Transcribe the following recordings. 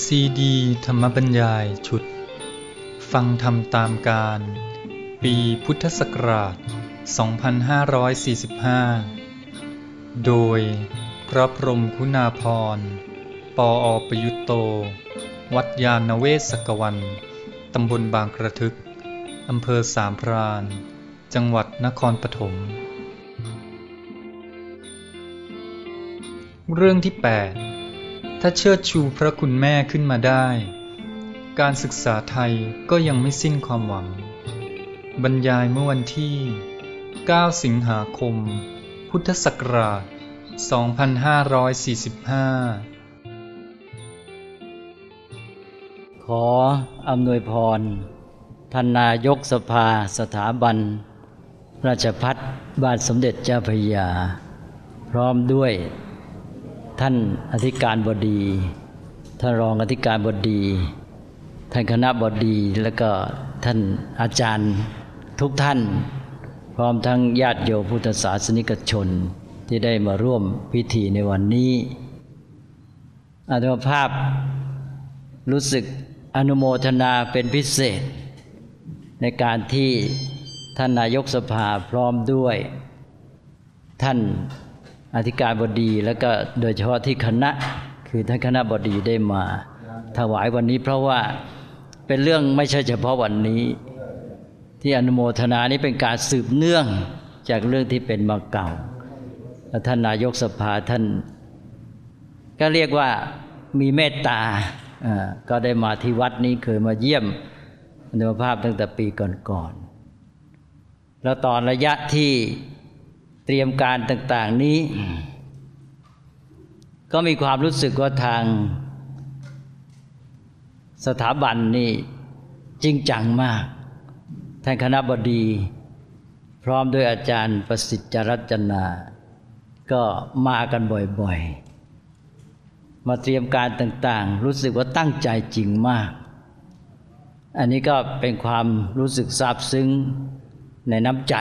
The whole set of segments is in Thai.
ซีดีธรรมบรรยายชุด ฟังธรรมตามการ ปีพุทธศักราช 2545 โดยพระพรหมคุณาพร ปออประยุตโต วัดยาณเวศกวัน ตำบลบางกระทึก อำเภอสามพราน จังหวัดนครปฐม เรื่องที่ 8 ถ้าเชิดชูพระคุณแม่ขึ้นมาได้ การศึกษาไทยก็ยังไม่สิ้นความหวัง บรรยายเมื่อวันที่ 9 สิงหาคม พุทธศักราช 2545 ขออำนวยพรท่านนายกสภาสถาบัน ราชพัฒบาทสมเด็จเจ้าพระยา พร้อมด้วย ท่านอธิการบดี ท่านรองอธิการบดี ท่านคณะบดีแล้วก็ท่านอาจารย์ทุกท่าน พร้อมทั้งญาติโยมพุทธศาสนิกชนที่ได้มาร่วมพิธีในวันนี้ อาตมาภาพรู้สึกอนุโมทนาเป็นพิเศษ ในการที่ท่านนายกสภาพร้อมด้วย ท่าน อธิการบดีแล้วก็โดยเฉพาะที่คณะคือท่านคณะบดีได้มา ถวายวันนี้เพราะว่าเป็นเรื่องไม่ใช่เฉพาะวันนี้ ที่อนุโมทนานี้เป็นการสืบเนื่องจากเรื่องที่เป็นมาเก่าแล้วท่านนายกสภาท่าน ก็เรียกว่ามีเมตตาก็ได้มาที่วัดนี้เคยมาเยี่ยมอนุภาพตั้งแต่ปีก่อนๆแล้วตอนระยะที่ รียมการต่าง ๆนี้ ก็มีความรู้สึกว่าทางสถาบันนี่จริงจังมาก ท่านคณะบดี พร้อมด้วยอาจารย์ประสิทธิ์จรัจนา ก็มากันบ่อยๆ มาเตรียมการต่าง ๆ รู้สึกว่าตั้งใจจริงมาก อันนี้ก็เป็นความรู้สึกซาบซึ้งในน้ำใจ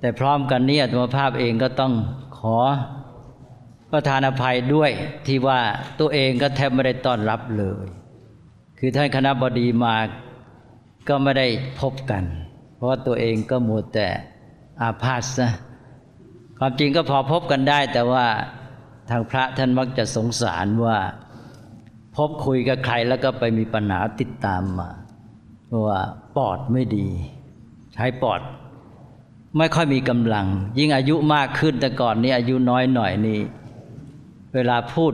แต่พร้อมกันนี้อัตมภาพเองก็ต้องขอประทานอภัยด้วยที่ว่าตัวเองก็แทบไม่ได้ต้อนรับเลย คือท่านคณะบดีมาก็ไม่ได้พบกัน เพราะว่าตัวเองก็มัวแต่อาพาธนะความจริงก็พอพบกันได้ แต่ว่าทางพระท่านมักจะสงสารว่า พบคุยกับใครแล้วก็ไปมีปัญหาติดตามมาว่าปอดไม่ดี ใช้ปอด ไม่ค่อยมีกำลัง ยิ่งอายุมากขึ้นแต่ก่อนนี้อายุน้อยหน่อยนี่เวลาพูด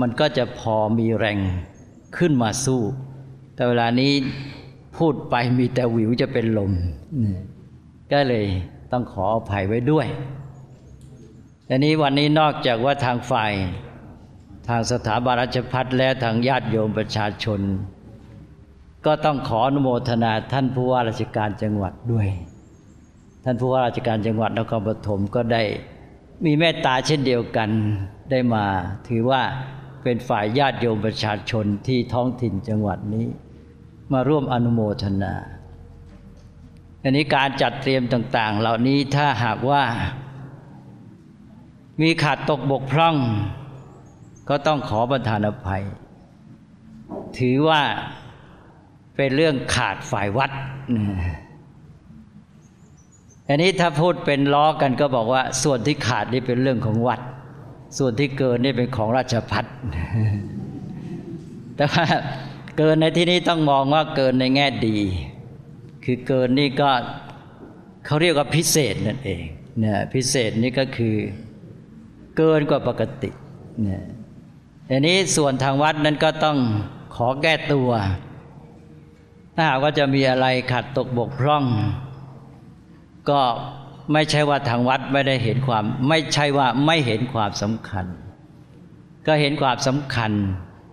มันก็จะพอมีแรงขึ้นมาสู้ แต่เวลานี้พูดไปมีแต่วิวจะเป็นลม ก็เลยต้องขออภัยไว้ด้วยแต่นี้วันนี้นอกจากว่าทางฝ่ายทางสถาบันราชพัฒและทางญาติโยมประชาชน ก็ต้องขออนุโมทนาท่านผู้ว่าราชการจังหวัดด้วย ท่านผู้ว่าราชการจังหวัดนครปฐมก็ได้มีเมตตาเช่นเดียวกันได้มาถือว่าเป็นฝ่ายญาติโยมประชาชนที่ท้องถิ่นจังหวัดนี้ มาร่วมอนุโมทนาอันนี้การจัดเตรียมต่าง ๆ เหล่านี้ถ้าหากว่า มีขาดตกบกพร่อง ก็ต้องขอประทานอภัย ถือว่าเป็นเรื่องขาดฝ่ายวัด อันนี้ถ้าพูดเป็นล้อกันก็บอกว่า ส่วนที่ขาดนี่เป็นเรื่องของวัด ส่วนที่เกินนี่เป็นของราชพัฒน์แต่ว่าเกินในที่นี้ต้องมองว่าเกินในแง่ดี คือเกินนี่ก็เขาเรียกว่าพิเศษนั่นเองเนี่ยพิเศษนี่ก็คือเกินกว่าปกติเนี่ยอันนี้ส่วนทางวัดนั้นก็ต้องขอแก้ตัว ถ้าหากว่าจะมีอะไรขัดตกบกพร่อง ก็ไม่ใช่ว่าทางวัดไม่ได้เห็นความ ไม่ใช่ว่าไม่เห็นความสำคัญ ก็เห็นความสำคัญ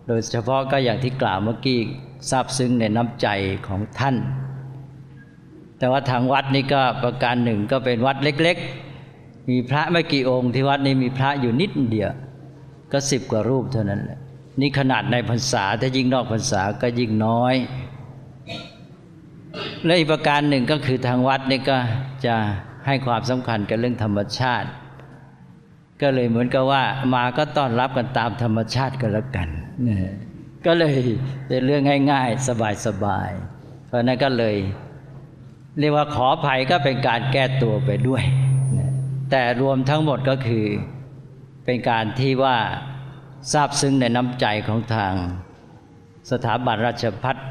โดยเฉพาะก็อย่างที่กล่าวเมื่อกี้ทราบซึ้งในน้ำใจของท่าน แต่ว่าทางวัดนี่ก็ประการหนึ่งก็เป็นวัดเล็ก ๆ มีพระไม่กี่องค์ที่วัดนี้มีพระอยู่นิดเดียว ก็สิบกว่ารูปเท่านั้นแหละนี่ขนาดในพรรษาถ้ายิ่งนอกพรรษาก็ยิ่งน้อย และอีกประการหนึ่งก็คือทางวัดนี่ก็จะให้ความสำคัญกับเรื่องธรรมชาติ ก็เลยเหมือนกับว่ามาก็ต้อนรับกันตามธรรมชาติกันแล้วกันนะก็เลยเป็นเรื่องง่าย ๆ สบายๆเพราะนั้นก็เลย เรียกว่าขออภัยก็เป็นการแก้ตัวไปด้วย แต่รวมทั้งหมดก็คือเป็นการที่ว่าทราบซึ้งในน้ำใจของทางสถาบันราชพัฒน์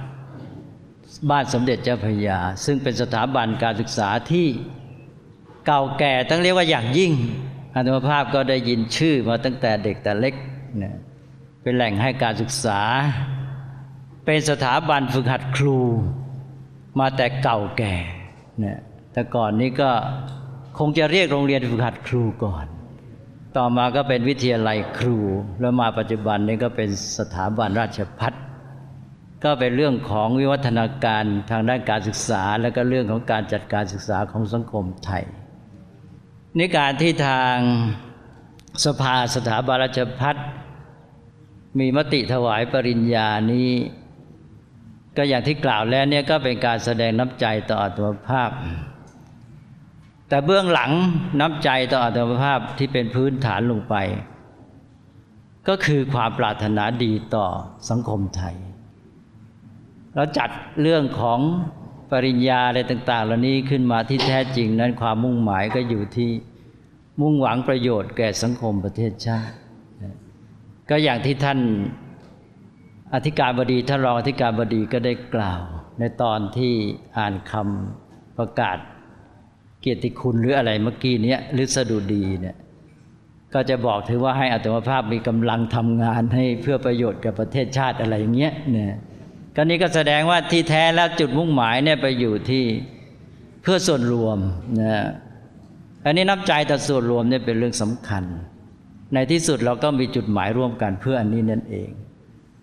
บ้านสมเด็จเจ้าพระยา ซึ่งเป็นสถาบันการศึกษาที่เก่าแก่ต้องเรียกว่าอย่างยิ่งอาตมาภาพก็ได้ยินชื่อมาตั้งแต่เด็กแต่เล็กเนะเป็นแหล่งให้การศึกษา เป็นสถาบันฝึกหัดครู มาแต่เก่าแก่นะแต่ก่อนนี้ก็คงจะเรียกโรงเรียนฝึกหัดครูก่อน ต่อมาก็เป็นวิทยาลัยครู แล้วมาปัจจุบันนี้ก็เป็นสถาบันราชพัฒน ก็เป็นเรื่องของวิวัฒนาการทางด้านการศึกษา และก็เรื่องของการจัดการศึกษาของสังคมไทยในการที่ทางสภาสถาบันราชพัฒมีมติถวายปริญญานี้ ก็อย่างที่กล่าวแล้วเนี่ยก็เป็นการแสดงน้ำใจต่ออัตมภาพ แต่เบื้องหลังน้ำใจต่ออัตมภาพที่เป็นพื้นฐานลงไป ก็คือความปรารถนาดีต่อสังคมไทย เราจัดเรื่องของปริญญาอะไรต่าง ๆ เหล่านี้ขึ้นมาที่แท้จริงนั้นความมุ่งหมายก็อยู่ที่มุ่งหวังประโยชน์แก่สังคมประเทศชาติ ก็อย่างที่ท่านอธิการบดีท่านรองอธิการบดีก็ได้กล่าว ในตอนที่อ่านคำประกาศ เกียรติคุณหรืออะไรเมื่อกี้นี้หรือสดุดีเนี่ยก็จะบอกถือว่าให้อัตมภาพมีกำลังทำงานให้เพื่อประโยชน์กับประเทศชาติอะไรอย่างเงี้ยเนี่ย ก็นี้ก็แสดงว่าที่แท้แล้วจุดมุ่งหมายเนี่ยไปอยู่ที่เพื่อส่วนรวมนะอันนี้นับใจแต่ส่วนรวมเนี่ยเป็นเรื่องสำคัญ ในที่สุดเราก็มีจุดหมายร่วมกันเพื่ออันนี้นั่นเอง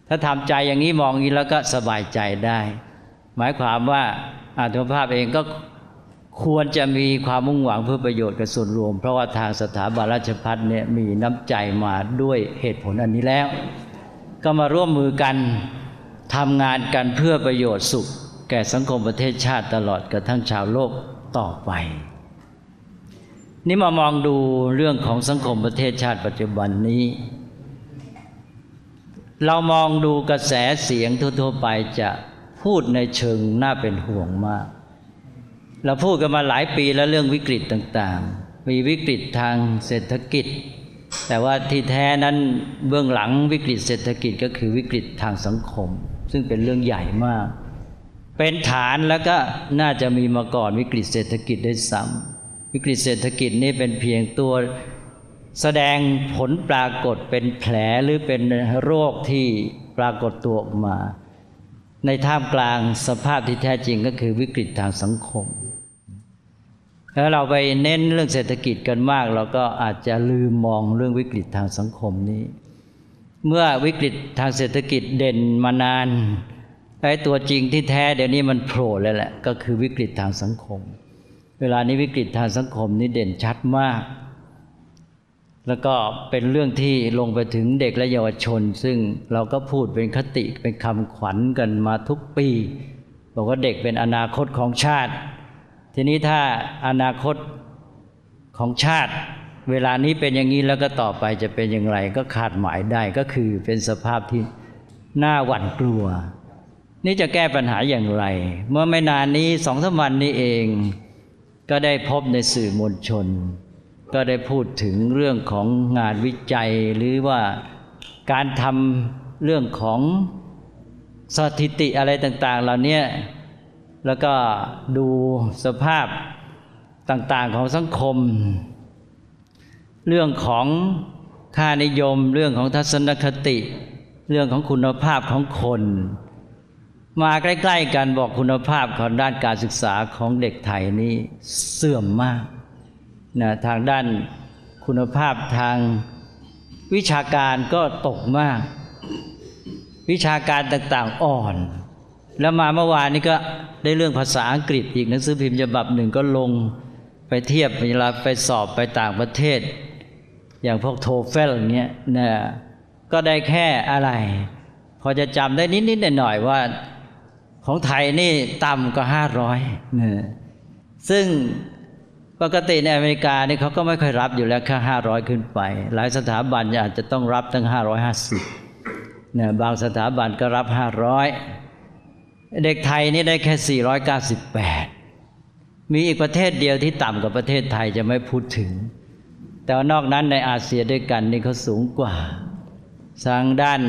ถ้าทำใจอย่างนี้มองนี้แล้วก็สบายใจได้ หมายความว่าอาตมภาพเองก็ควรจะมีความมุ่งหวังเพื่อประโยชน์กับส่วนรวม เพราะว่าทางสถาบันราชพัฒเนี่ยมีน้ำใจมาด้วยเหตุผลอันนี้แล้ว ก็มาร่วมมือกัน ทำงานกันเพื่อประโยชน์สุข แก่สังคมประเทศชาติตลอดกระทั่งชาวโลกต่อไป นี่มามองดูเรื่องของสังคมประเทศชาติปัจจุบันนี้ เรามองดูกระแสเสียงทั่วๆไปจะพูดในเชิงน่าเป็นห่วงมาก เราพูดกันมาหลายปีแล้วเรื่องวิกฤตต่างๆ มีวิกฤตทางเศรษฐกิจ แต่ว่าที่แท้นั้นเบื้องหลังวิกฤตเศรษฐกิจก็คือวิกฤตทางสังคม ซึ่งเป็นเรื่องใหญ่มาก เป็นฐานแล้วก็น่าจะมีมาก่อนวิกฤตเศรษฐกิจได้ซ้ำวิกฤตเศรษฐกิจนี่เป็นเพียงตัวแสดงผลปรากฏเป็นแผลหรือเป็นโรคที่ปรากฏตัวออกมา ในท่ามกลางสภาพที่แท้จริงก็คือวิกฤตทางสังคม แล้วเราไปเน้นเรื่องเศรษฐกิจกันมาก เราก็อาจจะลืมมองเรื่องวิกฤตทางสังคมนี้ เมื่อวิกฤตทางเศรษฐกิจเด่นมานานไอ้ตัวจริงที่แท้เดี๋ยวนี้มันโผล่แล้วแหละ ก็คือวิกฤตทางสังคม เวลานี้วิกฤตทางสังคมนี้เด่นชัดมาก แล้วก็เป็นเรื่องที่ลงไปถึงเด็กและเยาวชน ซึ่งเราก็พูดเป็นคติเป็นคำขวัญกันมาทุกปีบอกว่าเด็กเป็นอนาคตของชาติ ทีนี้ถ้าอนาคตของชาติ เวลานี้เป็นอย่างนี้แล้วก็ต่อไปจะเป็นอย่างไร ก็คาดหมายได้ก็คือเป็นสภาพที่น่าหวั่นกลัว นี่จะแก้ปัญหาอย่างไร เมื่อไม่นานนี้สองสามวันนี้เอง ก็ได้พบในสื่อมวลชน ก็ได้พูดถึงเรื่องของงานวิจัยหรือว่าการทำเรื่องของสถิติอะไรต่าง ๆ เหล่านี้แล้วก็ดูสภาพต่าง ๆ ของสังคม เรื่องของค่านิยม เรื่องของทัศนคติ เรื่องของคุณภาพของคน มาใกล้ๆกันบอกคุณภาพของด้านการศึกษาของเด็กไทยนี่เสื่อมมากนะทางด้านคุณภาพทางวิชาการก็ตกมาก วิชาการต่างๆอ่อน แล้วมาเมื่อวานนี้ก็ได้เรื่องภาษาอังกฤษอีกหนังสือพิมพ์ฉบับหนึ่งก็ลงไปเทียบเวลาไปสอบไปต่างประเทศ อย่างพวกโทเฟลเงี้ยนะก็ได้แค่อะไร พอจะจำได้นิดๆหน่อยๆว่า ของไทยนี่ต่ำกว่าห้าร้อยนะซึ่งปกติในอเมริกานี่เขาก็ไม่ค่อยรับอยู่แล้วแค่ห้าร้อยขึ้นไป หลายสถาบันอาจจะต้องรับตั้งห้าร้อยห้าสิบเนี่ยบางสถาบันก็รับห้าร้อยเด็กไทยนี่ได้แค่ 498 มีอีกประเทศเดียวที่ต่ำกว่าประเทศไทยจะไม่พูดถึง แต่ว่านอกนั้นในอาเซียด้วยกันนี่เขาสูงกว่าทางด้าน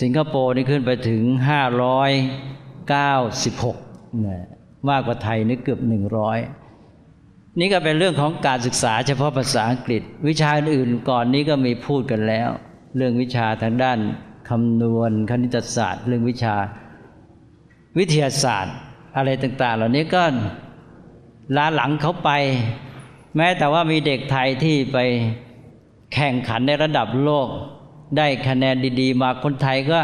สิงคโปร์นี่ขึ้นไปถึง 596นะมากกว่าไทยนี่เกือบ 100 นี่ก็เป็นเรื่องของการศึกษาเฉพาะภาษาอังกฤษ วิชาอื่นก่อนนี้ก็มีพูดกันแล้ว เรื่องวิชาทางด้านคำนวณคณิตศาสตร์ เรื่องวิชาวิทยาศาสตร์ อะไรต่าง ๆ เหล่านี้ก็ล้าหลังเขาไป แม้แต่ว่ามีเด็กไทยที่ไปแข่งขันในระดับโลก ได้คะแนนดี ๆ มาคนไทยก็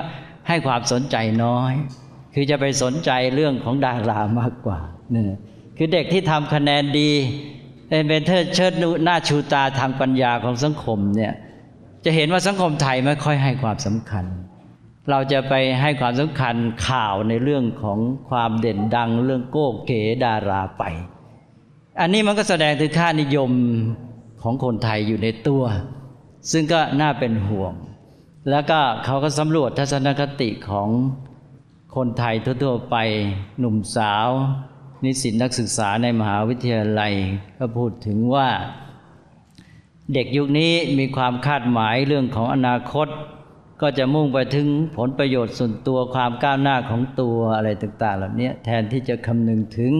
ให้ความสนใจน้อย คือจะไปสนใจเรื่องของดารามากกว่านี่คือเด็กที่ทำคะแนนดีเป็นเทิดเชิดหน้าชูตาทางปัญญาของสังคมเนี่ยจะเห็นว่าสังคมไทยไม่ค่อยให้ความสำคัญ เราจะไปให้ความสำคัญข่าวในเรื่องของความเด่นดังเรื่องโก้เก๋ดาราไป อันนี้มันก็แสดงถึงค่านิยมของคนไทยอยู่ในตัว ซึ่งก็น่าเป็นห่วง แล้วก็เขาก็สำรวจทัศนคติของคนไทยทั่วๆไปหนุ่มสาว นิสิตนักศึกษาในมหาวิทยาลัย ก็พูดถึงว่า เด็กยุคนี้มีความคาดหมายเรื่องของอนาคต ก็จะมุ่งไปถึงผลประโยชน์ส่วนตัวความก้าวหน้าของตัวอะไรต่างๆ เหล่านี้แทนที่จะคำนึงถึง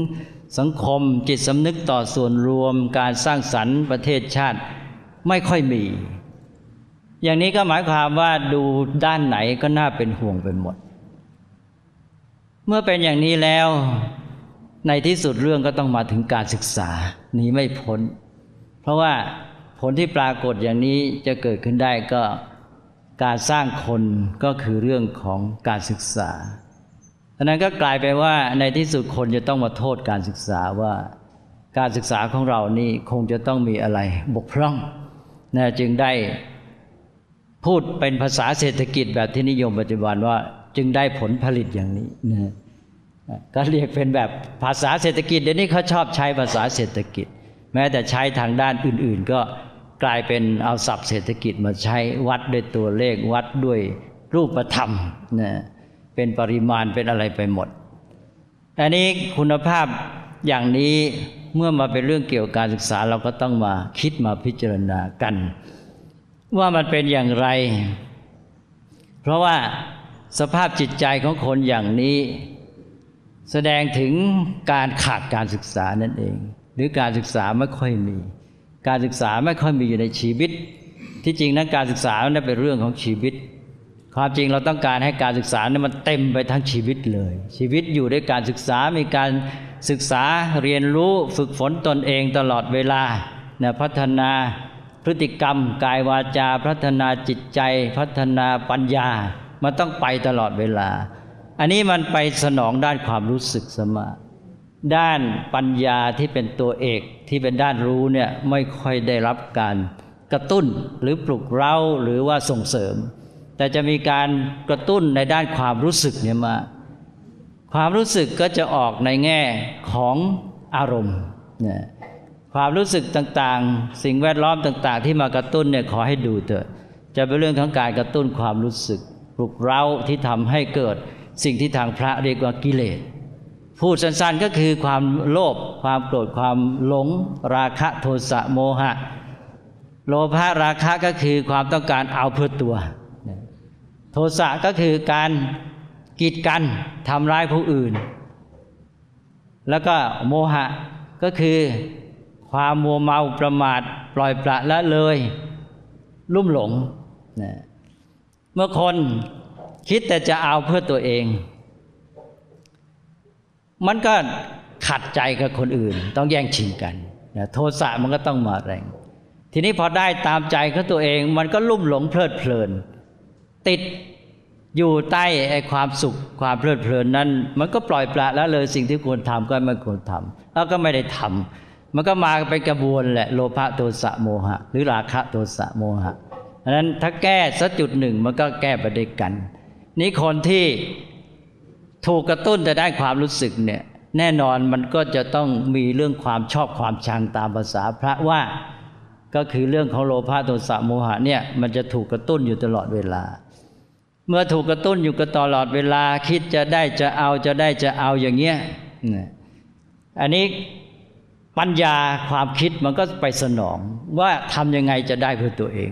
สังคมจิตสำนึกต่อส่วนรวมการสร้างสรรค์ประเทศชาติไม่ค่อยมี อย่างนี้ก็หมายความว่าดูด้านไหนก็น่าเป็นห่วงไปหมด เมื่อเป็นอย่างนี้แล้ว ในที่สุดเรื่องก็ต้องมาถึงการศึกษาหนีไม่พ้น เพราะว่าผลที่ปรากฏอย่างนี้จะเกิดขึ้นได้ก็การสร้างคนก็คือเรื่องของการศึกษา ดังนั้นก็กลายไปว่าในที่สุดคนจะต้องมาโทษการศึกษาว่าการศึกษาของเรานี่คงจะต้องมีอะไรบกพร่องนะจึงได้พูดเป็นภาษาเศรษฐกิจแบบที่นิยมปัจจุบันว่าจึงได้ผลผลิตอย่างนี้นะก็เรียกเป็นแบบภาษาเศรษฐกิจเดี๋ยวนี้เขาชอบใช้ภาษาเศรษฐกิจ แม้แต่ใช้ทางด้านอื่น ๆ ก็กลายเป็นเอาศัพท์เศรษฐกิจมาใช้วัดด้วยตัวเลขวัดด้วยรูปธรรมนะ เป็นปริมาณเป็นอะไรไปหมด อันนี้คุณภาพอย่างนี้เมื่อมาเป็นเรื่องเกี่ยวกับการศึกษาเราก็ต้องมาคิดมาพิจารณากัน ว่ามันเป็นอย่างไร เพราะว่าสภาพจิตใจของคนอย่างนี้ แสดงถึงการขาดการศึกษานั่นเอง หรือการศึกษาไม่ค่อยมี การศึกษาไม่ค่อยมีอยู่ในชีวิต ที่จริงนั้นการศึกษานั้นเป็นเรื่องของชีวิต ความจริงเราต้องการให้การศึกษาเนั้นมันเต็มไปทั้งชีวิตเลย ชีวิตอยู่ด้วยการศึกษา มีการศึกษาเรียนรู้ฝึกฝนตนเองตลอดเวลานะพัฒนาพฤติกรรม กายวาจา พัฒนาจิตใจ พัฒนาปัญญา มันต้องไปตลอดเวลา อันนี้มันไปสนองด้านความรู้สึกสมาด้านปัญญาที่เป็นตัวเอกที่เป็นด้านรู้เนี่ยไม่ค่อยได้รับการกระตุ้นหรือปลุกเร้าหรือว่าส่งเสริม แต่จะมีการกระตุ้นในด้านความรู้สึกเนี่ยมา ความรู้สึกก็จะออกในแง่ของอารมณ์เนี่ยความรู้สึกต่างๆ สิ่งแวดล้อมต่าง ๆ ที่มากระตุ้นเนี่ยขอให้ดูเถอะ จะเป็นเรื่องของการกระตุ้นความรู้สึกปลุกเร้าที่ทำให้เกิดสิ่งที่ทางพระเรียกว่ากิเลส พูดสั้นๆก็คือความโลภความโกรธความหลง ราคะโทสะโมหะ โลภะราคะก็คือความต้องการเอาเพื่อตัว โทสะก็คือการกีดกันทำร้ายผู้อื่น แล้วก็โมหะก็คือความมัวเมาประมาทปล่อยปละละเลย ลุ่มหลงเมื่อคนคิดแต่จะเอาเพื่อตัวเอง มันก็ขัดใจกับคนอื่น ต้องแย่งชิงกันโทสะมันก็ต้องมาแรง ทีนี้พอได้ตามใจของตัวเอง มันก็ลุ่มหลงเพลิดเพลิน ติดอยู่ใต้ไอ้ความสุขความเพลิดเพลินนั้น มันก็ปล่อยปละแล้วเลยสิ่งที่ควรทำก็ไม่ควรทำแล้วก็ไม่ได้ทำมันก็มาเป็นกระบวนแหละโลภะโทสะโมหะ หรือราคะโทสะโมหะดังนั้นถ้าแก้สักจุดหนึ่งมันก็แก้ไปด้วยกัน นี่คนที่ถูกกระตุ้นจะได้ความรู้สึกเนี่ยแน่นอนมันก็จะต้องมีเรื่องความชอบความชังตามภาษาพระว่าก็คือเรื่องของโลภะโทสะโมหะเนี่ยมันจะถูกกระตุ้นอยู่ตลอดเวลา เมื่อถูกกระตุ้นอยู่ก็ตลอดเวลาคิดจะได้จะเอาจะได้จะเอาอย่างเงี้ยอันนี้ปัญญาความคิดมันก็ไปสนองว่าทำยังไงจะได้เพื่อตัวเอง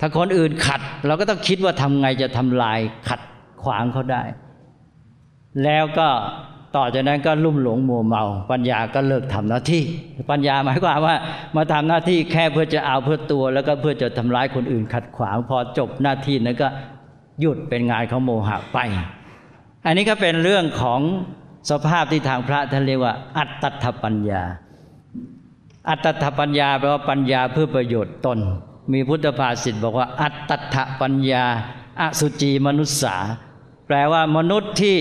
ถ้าคนอื่นขัด เราก็ต้องคิดว่าทำไงจะทำลายขัดขวางเขาได้ แล้วก็ต่อจากนั้นก็ลุ่มหลงมัวเมา ปัญญาก็เลิกทำหน้าที่ ปัญญาหมายความว่ามาทำหน้าที่แค่เพื่อจะเอาเพื่อตัว แล้วก็เพื่อจะทำร้ายคนอื่นขัดขวางพอจบหน้าที่นั้นก็ หยุดเป็นงานของโมหะไป อันนี้ก็เป็นเรื่องของสภาพที่ทางพระท่านเรียกว่า อัตถปัญญา อัตถปัญญาแปลว่าปัญญาเพื่อประโยชน์ตน มีพุทธภาษิตบอกว่า อัตตถปัญญาอสุจีมนุษสาแปลว่ามนุษย์ที่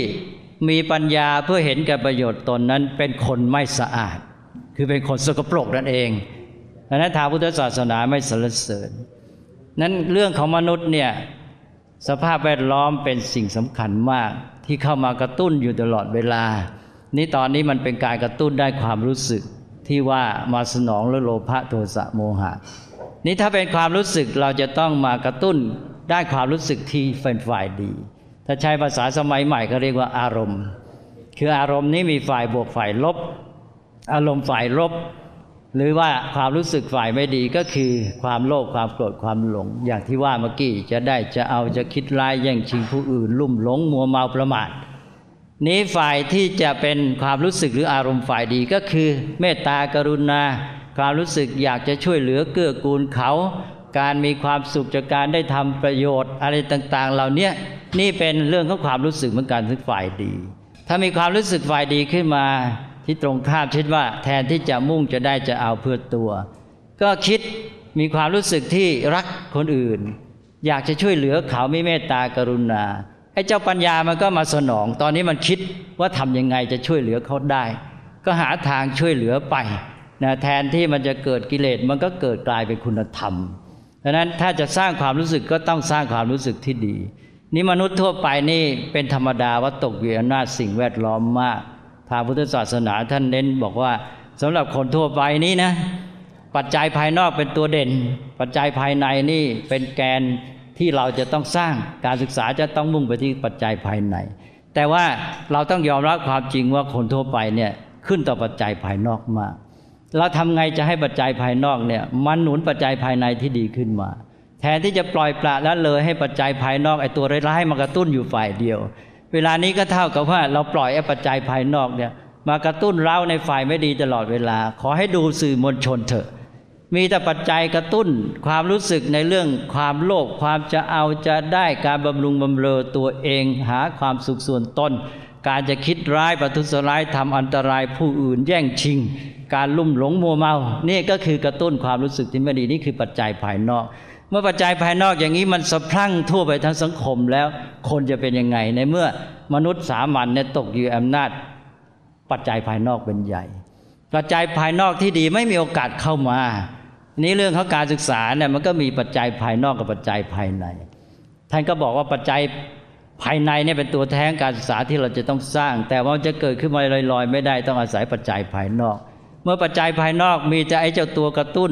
มีปัญญาเพื่อเห็นแก่ประโยชน์ตนนั้นเป็นคนไม่สะอาด คือเป็นคนสกปรกนั่นเองดังนั้นทางพุทธศาสนาไม่สรรเสริญนั้นเรื่องของมนุษย์เนี่ย สภาพแวดล้อมเป็นสิ่งสำคัญมากที่เข้ามากระตุ้นอยู่ตลอดเวลา นี่ตอนนี้มันเป็นการกระตุ้นได้ความรู้สึกที่ว่ามาสนองและโลภะโทสะโมหะ นี่ถ้าเป็นความรู้สึกเราจะต้องมากระตุ้นได้ความรู้สึกที่เป็นฝ่ายดี ถ้าใช้ภาษาสมัยใหม่ก็เรียกว่าอารมณ์ คืออารมณ์นี้มีฝ่ายบวกฝ่ายลบ อารมณ์ฝ่ายลบ หรือว่าความรู้สึกฝ่ายไม่ดีก็คือ ความโลภความโกรธความหลง อย่างที่ว่าเมื่อกี้จะได้จะเอาจะคิดร้ายแย่งชิงผู้อื่น ลุ่มหลงมัวเมาประมาทนี้ฝ่ายที่จะเป็นความรู้สึกหรืออารมณ์ฝ่ายดีก็คือ เมตตากรุณา ความรู้สึกอยากจะช่วยเหลือเกื้อกูลเขา การมีความสุขจากการได้ทำประโยชน์อะไรต่างๆ เหล่านี้นี่เป็นเรื่องของความรู้สึกเหมือนกันทึงฝ่ายดี ถ้ามีความรู้สึกฝ่ายดีขึ้นมา ที่ตรงข้ามเช่นว่าแทนที่จะมุ่งจะได้จะเอาเพื่อตัว ก็คิดมีความรู้สึกที่รักคนอื่น อยากจะช่วยเหลือเขาไม่เมตตากรุณาไอ้เจ้าปัญญามันก็มาสนอง ตอนนี้มันคิดว่าทำยังไงจะช่วยเหลือเขาได้ ก็หาทางช่วยเหลือไปนะแทนที่มันจะเกิดกิเลสมันก็เกิดกลายเป็นคุณธรรมดังนั้นถ้าจะสร้างความรู้สึกก็ต้องสร้างความรู้สึกที่ดี นี่มนุษย์ทั่วไปนี่เป็นธรรมดาว่าตกอยู่อำนาจสิ่งแวดล้อมมาก ทางพุทธศาสนาท่านเน้นบอกว่าสำหรับคนทั่วไปนี้นะ ปัจจัยภายนอกเป็นตัวเด่น ปัจจัยภายในนี่เป็นแกนที่เราจะต้องสร้างการศึกษาจะต้องมุ่งไปที่ปัจจัยภายใน แต่ว่าเราต้องยอมรับความจริงว่าคนทั่วไปเนี่ยขึ้นต่อปัจจัยภายนอกมาก เราทำไงจะให้ปัจจัยภายนอกเนี่ยมันหนุนปัจจัยภายในที่ดีขึ้นมาแทนที่จะปล่อยปละละเลยให้ปัจจัยภายนอกไอ้ตัวร้ายๆมากระตุ้นอยู่ฝ่ายเดียว เวลานี้ก็เท่ากับว่าเราปล่อยไอ้ปัจจัยภายนอกเนี่ย มากระตุ้นเราในฝ่ายไม่ดีตลอดเวลา ขอให้ดูสื่อมวลชนเถอะ มีแต่ปัจจัยกระตุ้นความรู้สึกในเรื่องความโลภความจะเอาจะได้การบำรุงบำเรอตัวเองหาความสุขส่วนตนการจะคิดร้ายประทุษร้ายทำอันตรายผู้อื่นแย่งชิง การลุ่มหลงมัวเมา นี่ก็คือกระตุ้นความรู้สึกที่ไม่ดีนี่คือปัจจัยภายนอก มื่อปัจจัยภายนอกอย่างนี้มันสะพรั่งทั่วไปทั้งสังคมแล้ว คนจะเป็นยังไงในเมื่อมนุษย์สามัญเนี่ยตกอยู่อำนาจ ปัจจัยภายนอกเป็นใหญ่ ปัจจัยภายนอกที่ดีไม่มีโอกาสเข้ามา นี้เรื่องของการศึกษาเนี่ยมันก็มีปัจจัยภายนอกกับปัจจัยภายใน ท่านก็บอกว่าปัจจัยภายในเนี่ยเป็นตัวแทนการศึกษาที่เราจะต้องสร้าง แต่ว่าจะเกิดขึ้นมาลอยๆ ไม่ได้ต้องอาศัยปัจจัยภายนอก เมื่อปัจจัยภายนอกมีจะไอ้เจ้าตัวกระตุ้น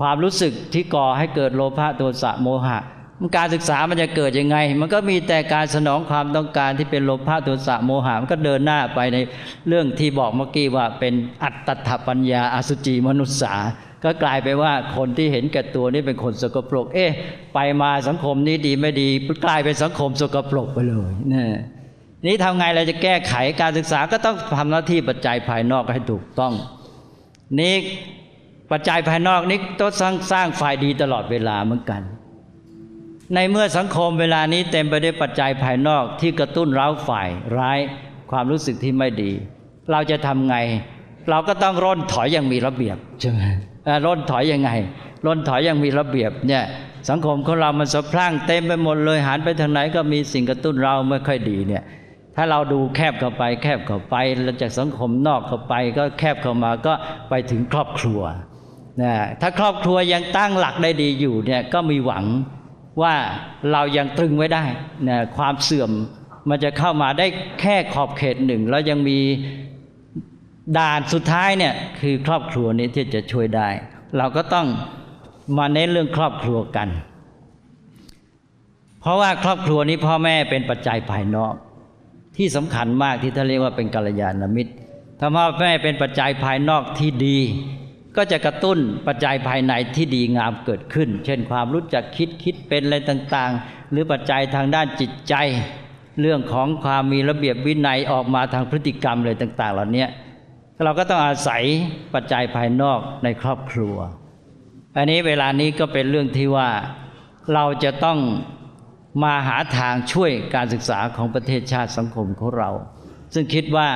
ความรู้สึกที่ก่อให้เกิดโลภะโทสะโมหะการศึกษามันจะเกิดยังไง มันก็มีแต่การสนองความต้องการที่เป็นโลภะโทสะโมหะมันก็เดินหน้าไปในเรื่องที่บอกเมื่อกี้ว่าเป็นอัตตถปัญญาอสุจิมนุษสาก็กลายไปว่าคนที่เห็นแก่ตัวนี่เป็นคนสกปรก เอ๊ะ ไปมาสังคมนี้ดีไม่ดี กลายเป็นสังคมสกปรกไปเลยนี่นี่ทำไงเราจะแก้ไขการศึกษาก็ต้องทำหน้าที่ปัจจัยภายนอกให้ถูกต้อง นี่ ปัจจัยภายนอกนี้ต้องสร้างสร้างฝ่ายดีตลอดเวลาเหมือนกัน ในเมื่อสังคมเวลานี้เต็มไปด้วยปัจจัยภายนอกที่กระตุ้นเร้าฝ่ายร้ายความรู้สึกที่ไม่ดี เราจะทำไง เราก็ต้องร่นถอยอย่างมีระเบียบใช่ไหมร่นถอยยังไงร่นถอยอย่างมีระเบียบเนี่ยสังคมของเรามันสะพรั่งเต็มไปหมดเลยหันไปทางไหนก็มีสิ่งกระตุ้นเราไม่ค่อยดีเนี่ยถ้าเราดูแคบเข้าไป แคบเข้าไปแล้วจากสังคมนอกเข้าไป ก็แคบเข้ามาก็ไปถึงครอบครัว นะถ้าครอบครัวยังตั้งหลักได้ดีอยู่เนี่ยก็มีหวังว่าเรายังตรึงไว้ได้นะความเสื่อมมันจะเข้ามาได้แค่ขอบเขตหนึ่งแล้วยังมีด่านสุดท้ายเนี่ยคือครอบครัวนี้ที่จะช่วยได้ เราก็ต้องมาเน้นเรื่องครอบครัวกัน เพราะว่าครอบครัวนี้พ่อแม่เป็นปัจจัยภายนอก ที่สำคัญมากที่ท่านเรียกว่าเป็นกัลยาณมิตรถ้าพ่อแม่เป็นปัจจัยภายนอกที่ดี ก็จะกระตุ้นปัจจัยภายในที่ดีงามเกิดขึ้น เช่นความรู้จักคิดคิดเป็นอะไรต่างๆ หรือปัจจัยทางด้านจิตใจ เรื่องของความมีระเบียบวินัยออกมาทางพฤติกรรมอะไรต่าง ๆ เหล่านี้เราก็ต้องอาศัยปัจจัยภายนอกในครอบครัว อันนี้เวลานี้ก็เป็นเรื่องที่ว่าเราจะต้องมาหาทางช่วยการศึกษาของประเทศชาติสังคมของเรา ซึ่งคิดว่า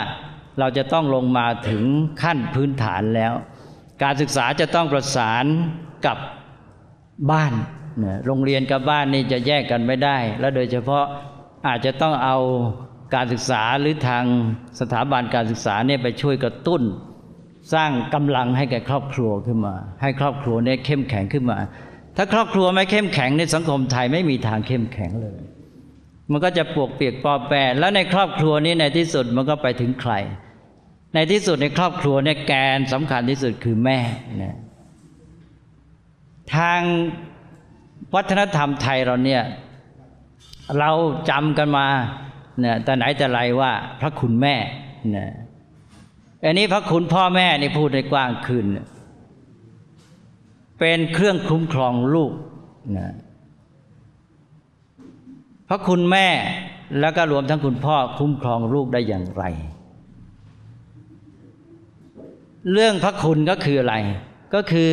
เราจะต้องลงมาถึงขั้นพื้นฐานแล้ว การศึกษาจะต้องประสานกับบ้าน โรงเรียนกับบ้านนี่จะแยกกันไม่ได้ และโดยเฉพาะอาจจะต้องเอาการศึกษาหรือทางสถาบันการศึกษาเนี่ยไปช่วยกระตุ้น สร้างกำลังให้แก่ครอบครัวขึ้นมา ให้ครอบครัวเนี่ยเข้มแข็งขึ้นมา ถ้าครอบครัวไม่เข้มแข็งในสังคมไทยไม่มีทางเข้มแข็งเลย มันก็จะปวกเปียกปอแปรแล้วในครอบครัวนี้ในที่สุดมันก็ไปถึงใคร ในที่สุดในครอบครัวเนี่ยแกนสำคัญที่สุดคือแม่นะทางวัฒนธรรมไทยเราเนี่ยเราจำกันมาเนี่ยแต่ไหนแต่ไรว่าพระคุณแม่เนี่ยอันนี้พระคุณพ่อแม่นี่พูดในกว้างขึ้น เป็นเครื่องคุ้มครองลูกนะพระคุณแม่แล้วก็รวมทั้งคุณพ่อคุ้มครองลูกได้อย่างไร เรื่องพระคุณก็คืออะไร ก็คือ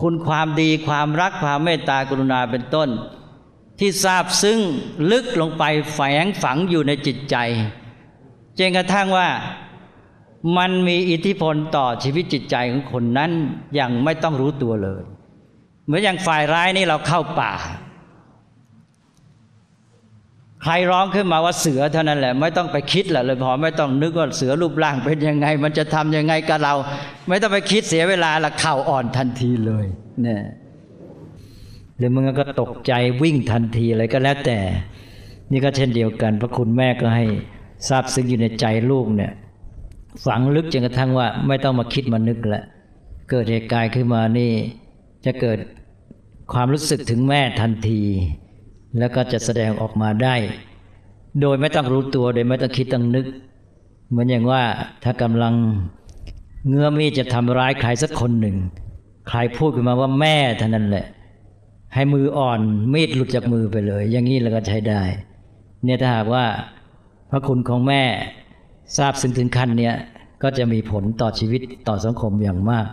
คุณความดีความรักความเมตตากรุณาเป็นต้น ที่ทราบซึ่งลึกลงไปแฝงฝังอยู่ในจิตใจจนกระทั่งว่ามันมีอิทธิพลต่อชีวิตจิตใจของคนนั้นอย่างไม่ต้องรู้ตัวเลย เหมือนอย่างฝ่ายร้ายนี่เราเข้าป่า ใครร้องขึ้นมาว่าเสือเท่านั้นแหละ ไม่ต้องไปคิดแหละเลยพอไม่ต้องนึกว่าเสือรูปร่างเป็นยังไง มันจะทำยังไงกับเรา ไม่ต้องไปคิดเสียเวลาละเข่าอ่อนทันทีเลยเนี่ยหรือมันก็ตกใจวิ่งทันทีอะไรก็แล้วแต่ นี่ก็เช่นเดียวกัน พระคุณแม่ก็ให้ทราบซึ้งอยู่ในใจลูกเนี่ย ฝังลึกจนกระทั่งว่า ไม่ต้องมาคิดมานึกล้วเกิดเหตุการณ์ขึ้นมานี่ จะเกิดความรู้สึกถึงแม่ทันที แล้วก็จะแสดงออกมาได้ โดยไม่ต้องรู้ตัวโดยไม่ต้องคิดต้องนึก เหมือนอย่างว่าถ้ากำลังเงื้อมีจะทำร้ายใครสักคนหนึ่ง ใครพูดขึ้นมาว่าแม่เท่านั้นแหละ ให้มืออ่อนมีดหลุดจากมือไปเลย อย่างนี้เราก็ใช้ได้ เนี่ยถ้าหากว่าพระคุณของแม่ทราบซึ้งถึงขั้นเนี้ยก็จะมีผลต่อชีวิตต่อสังคมอย่างมาก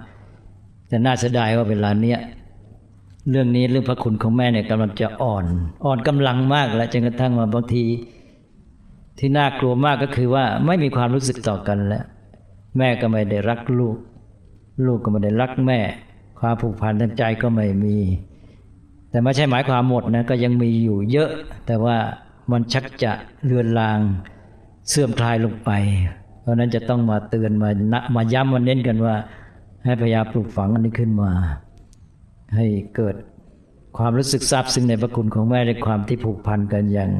แต่น่าเสียดายว่าเวลาเนี้ย เรื่องนี้เรื่องพระคุณของแม่เนี่ยกำลังจะอ่อน อ่อนกำลังมากแล้วจนกระทั่งมาบางที ที่น่ากลัวมากก็คือว่าไม่มีความรู้สึกต่อกันแล้ว แม่ก็ไม่ได้รักลูก ลูกก็ไม่ได้รักแม่ ความผูกพันทางใจก็ไม่มี แต่ไม่ใช่หมายความหมดนะก็ยังมีอยู่เยอะ แต่ว่ามันชักจะเลือนลางเสื่อมคลายลงไป เพราะนั้นจะต้องมาเตือนมานะมาย้ำมาเน้นกันว่า ให้พยายามปลูกฝังอันนี้ขึ้นมา ให้เกิดความรู้สึกซาบซึ้งในพระคุณของแม่ในความที่ผูกพันกันอย่าง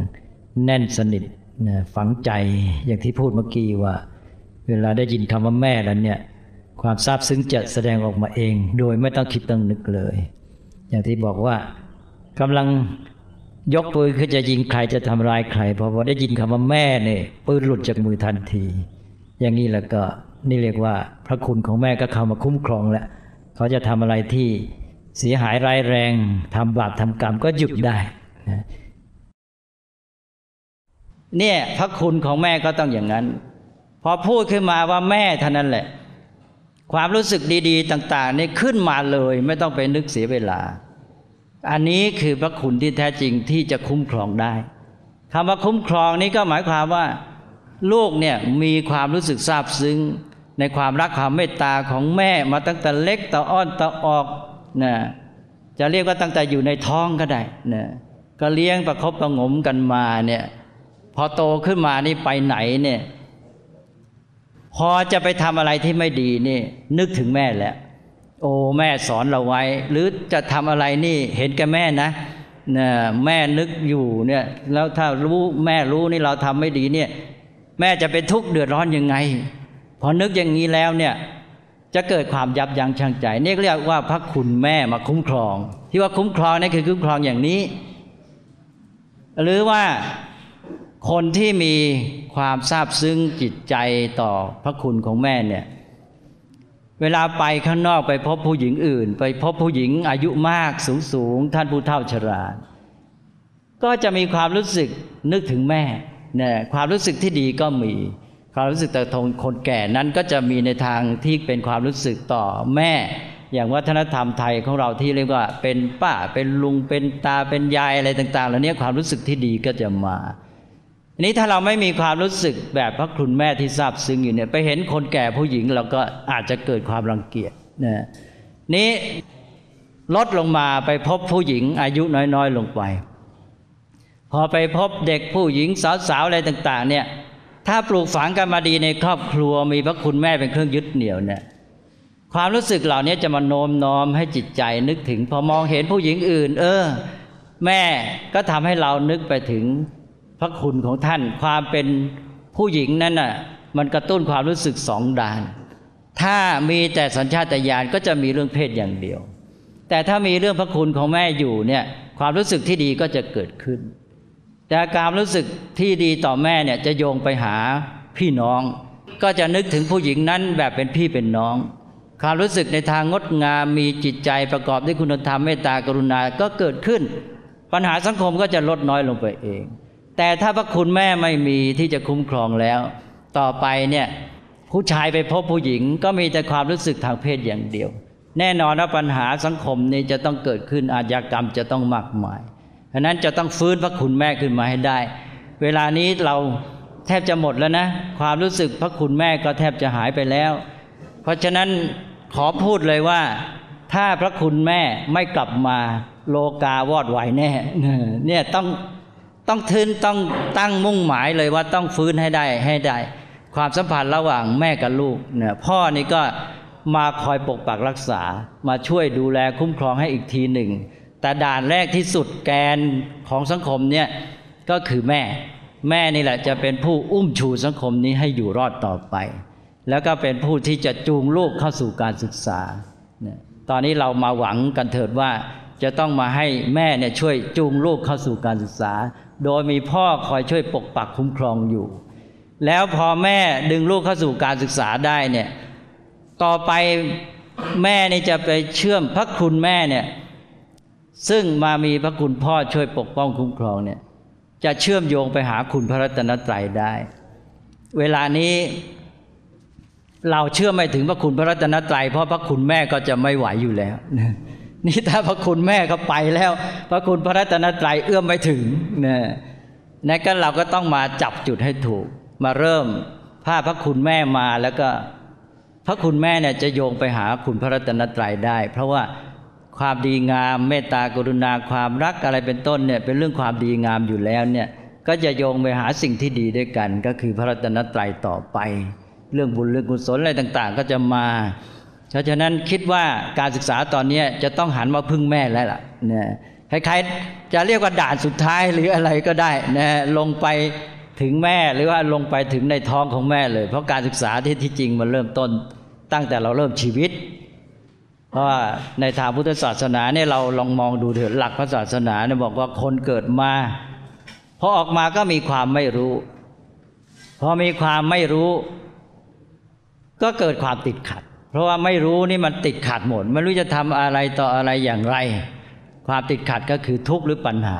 แน่นสนิทนะฝังใจอย่างที่พูดเมื่อกี้ว่า เวลาได้ยินคำว่าแม่แล้วเนี่ยความซาบซึ้งจะแสดงออกมาเอง โดยไม่ต้องคิดต้องนึกเลย อย่างที่บอกว่ากำลังยกปืนคือจะยิงใครจะทำร้ายใครพอพอได้ยินคำว่าแม่เนี่ยปืนหลุดจากมือทันที อย่างนี้แล้วก็นี่เรียกว่าพระคุณของแม่ก็เข้ามาคุ้มครองแล้วเขาจะทำอะไรที่ เสียหายร้ายแรงทำบาปทำกรรมก็หยุดได้เนี่ยพระคุณของแม่ก็ต้องอย่างนั้น พอพูดขึ้นมาว่าแม่เท่านั้นแหละ ความรู้สึกดีๆ ต่างๆนี่ขึ้นมาเลย ไม่ต้องไปนึกเสียเวลา อันนี้คือพระคุณที่แท้จริงที่จะคุ้มครองได้คำว่าคุ้มครองนี้ก็หมายความว่า ลูกเนี่ยมีความรู้สึกซาบซึ้ง ในความรักความเมตตาของแม่มาตั้งแต่เล็กต่ออ้อนต่อออก นะจะเรียกว่าตั้งแต่อยู่ในท้องก็ได้นะก็เลี้ยงประคบประงมกันมาเนี่ยพอโตขึ้นมานี่ไปไหนเนี่ยพอจะไปทำอะไรที่ไม่ดีนี่ นึกถึงแม่แล้วโอ้แม่สอนเราไว้ หรือจะทำอะไรนี่เห็นแกแม่นะนะแม่นึกอยู่เนี่ยแล้วถ้ารู้แม่รู้นี่เราทำไม่ดีเนี่ยแม่จะเป็นทุกข์เดือดร้อนยังไง พอนึกอย่างนี้แล้วเนี่ย จะเกิดความยับยั้งชั่งใจนี่เรียกว่าพระคุณแม่มาคุ้มครอง ที่ว่าคุ้มครองนี่คือคุ้มครองอย่างนี้ หรือว่าคนที่มีความซาบซึ้งจิตใจต่อพระคุณของแม่เนี่ยเวลาไปข้างนอกไปพบผู้หญิงอื่น ไปพบผู้หญิงอายุมากสูงสูงท่านผู้เฒ่าชราก็จะมีความรู้สึกนึกถึงแม่เนี่ยความรู้สึกที่ดีก็มี ความรู้สึกต่อทงคนแก่นั้นก็จะมีในทางที่เป็นความรู้สึกต่อแม่ อย่างวัฒนธรรมไทยของเราที่เรียกว่าเป็นป้าเป็นลุงเป็นตาเป็นยายอะไรต่างๆเหล่านี้ความรู้สึกที่ดีก็จะมาอันนี้ถ้าเราไม่มีความรู้สึกแบบพระคุณแม่ที่ซาบซึ้งอยู่เนี่ยไปเห็นคนแก่ผู้หญิงเราก็อาจจะเกิดความรังเกียจนะนี้ลดลงมาไปพบผู้หญิงอายุน้อยๆลงไป พอไปพบเด็กผู้หญิงสาวๆอะไรต่าง ๆ เนี่ย ถ้าปลูกฝังกันมาดีในครอบครัวมีพระคุณแม่เป็นเครื่องยึดเหนี่ยวเนี่ยความรู้สึกเหล่านี้จะมาโน้มน้อมให้จิตใจนึกถึง พอมองเห็นผู้หญิงอื่น เออ แม่ก็ทำให้เรานึกไปถึงพระคุณของท่าน ความเป็นผู้หญิงนั้นน่ะ มันกระตุ้นความรู้สึกสองด้าน ถ้ามีแต่สัญชาตญาณก็จะมีเรื่องเพศอย่างเดียว แต่ถ้ามีเรื่องพระคุณของแม่อยู่เนี่ย ความรู้สึกที่ดีก็จะเกิดขึ้น แต่การรู้สึกที่ดีต่อแม่เนี่ยจะโยงไปหาพี่น้อง ก็จะนึกถึงผู้หญิงนั้นแบบเป็นพี่เป็นน้องความรู้สึกในทางงดงามมีจิตใจประกอบด้วยคุณธรรมเมตตากรุณาก็เกิดขึ้น ปัญหาสังคมก็จะลดน้อยลงไปเอง แต่ถ้าพระคุณแม่ไม่มีที่จะคุ้มครองแล้ว ต่อไปเนี่ยผู้ชายไปพบผู้หญิงก็มีแต่ความรู้สึกทางเพศอย่างเดียว แน่นอนว่าปัญหาสังคมนี้จะต้องเกิดขึ้นอาชญากรรมจะต้องมากมาย ฉะนั้นจะต้องฟื้นพระคุณแม่ขึ้นมาให้ได้ เวลานี้เราแทบจะหมดแล้วนะ ความรู้สึกพระคุณแม่ก็แทบจะหายไปแล้ว เพราะฉะนั้นขอพูดเลยว่า ถ้าพระคุณแม่ไม่กลับมาโลกาวอดไหวแน่เนี่ยต้องต้องทืนต้องตั้งมุ่งหมายเลยว่าต้องฟื้นให้ได้ให้ได้ ความสัมพันธ์ระหว่างแม่กับลูกเนี่ยพ่อนี่ก็มาคอยปกปักรักษามาช่วยดูแลคุ้มครองให้อีกทีหนึ่ง แต่ด่านแรกที่สุดแกนของสังคมเนี่ยก็คือแม่ แม่นี่แหละจะเป็นผู้อุ้มชูสังคมนี้ให้อยู่รอดต่อไป แล้วก็เป็นผู้ที่จะจูงลูกเข้าสู่การศึกษา ตอนนี้เรามาหวังกันเถิดว่าจะต้องมาให้แม่เนี่ยช่วยจูงลูกเข้าสู่การศึกษา โดยมีพ่อคอยช่วยปกปักคุ้มครองอยู่ แล้วพอแม่ดึงลูกเข้าสู่การศึกษาได้เนี่ยต่อไปแม่นี่จะไปเชื่อมพระคุณแม่เนี่ย ซึ่งมามีพระคุณพ่อช่วยปกป้องคุ้มครองเนี่ยจะเชื่อมโยงไปหาคุณพระรัตนตรัยได้ เวลานี้เราเชื่อไม่ถึงพระคุณพระรัตนตรัยเพราะพระคุณแม่ก็จะไม่ไหวอยู่แล้วนี่ถ้าพระคุณแม่ก็ไปแล้ว พระคุณพระรัตนตรัยเอื้อมไม่ถึงเนี่ยนั่นก็เราก็ต้องมาจับจุดให้ถูก มาเริ่มภาพพระคุณแม่มาแล้วก็ พระคุณแม่เนี่ยจะโยงไปหาคุณพระรัตนตรัยได้ เพราะว่า ความดีงาม เมตตากรุณาความรักอะไรเป็นต้นเนี่ยเป็นเรื่องความดีงามอยู่แล้วเนี่ยก็จะโยงไปหาสิ่งที่ดีด้วยกัน ก็คือพระรัตนตรัยต่อไป เรื่องบุญเรื่องกุศลอะไรต่าง ๆ ก็จะมาเพราะฉะนั้นคิดว่าการศึกษาตอนนี้จะต้องหันมาพึ่งแม่แล้วล่ะนี่ยคล้ายๆจะเรียกว่าด่านสุดท้ายหรืออะไรก็ได้นะลงไปถึงแม่หรือว่าลงไปถึงในท้องของแม่เลย เพราะการศึกษาที่ที่จริงมันเริ่มต้นตั้งแต่เราเริ่มชีวิต เพราะว่าในทางพุทธศาสนาเนี่ยเราลองมองดูเถิดหลักพระศาสนาเนี่ยบอกว่าคนเกิดมาพอออกมาก็มีความไม่รู้ พอมีความไม่รู้ ก็เกิดความติดขัด เพราะว่าไม่รู้นี่มันติดขัดหมดไม่รู้จะทำอะไรต่ออะไรอย่างไร ความติดขัดก็คือทุกข์หรือปัญหา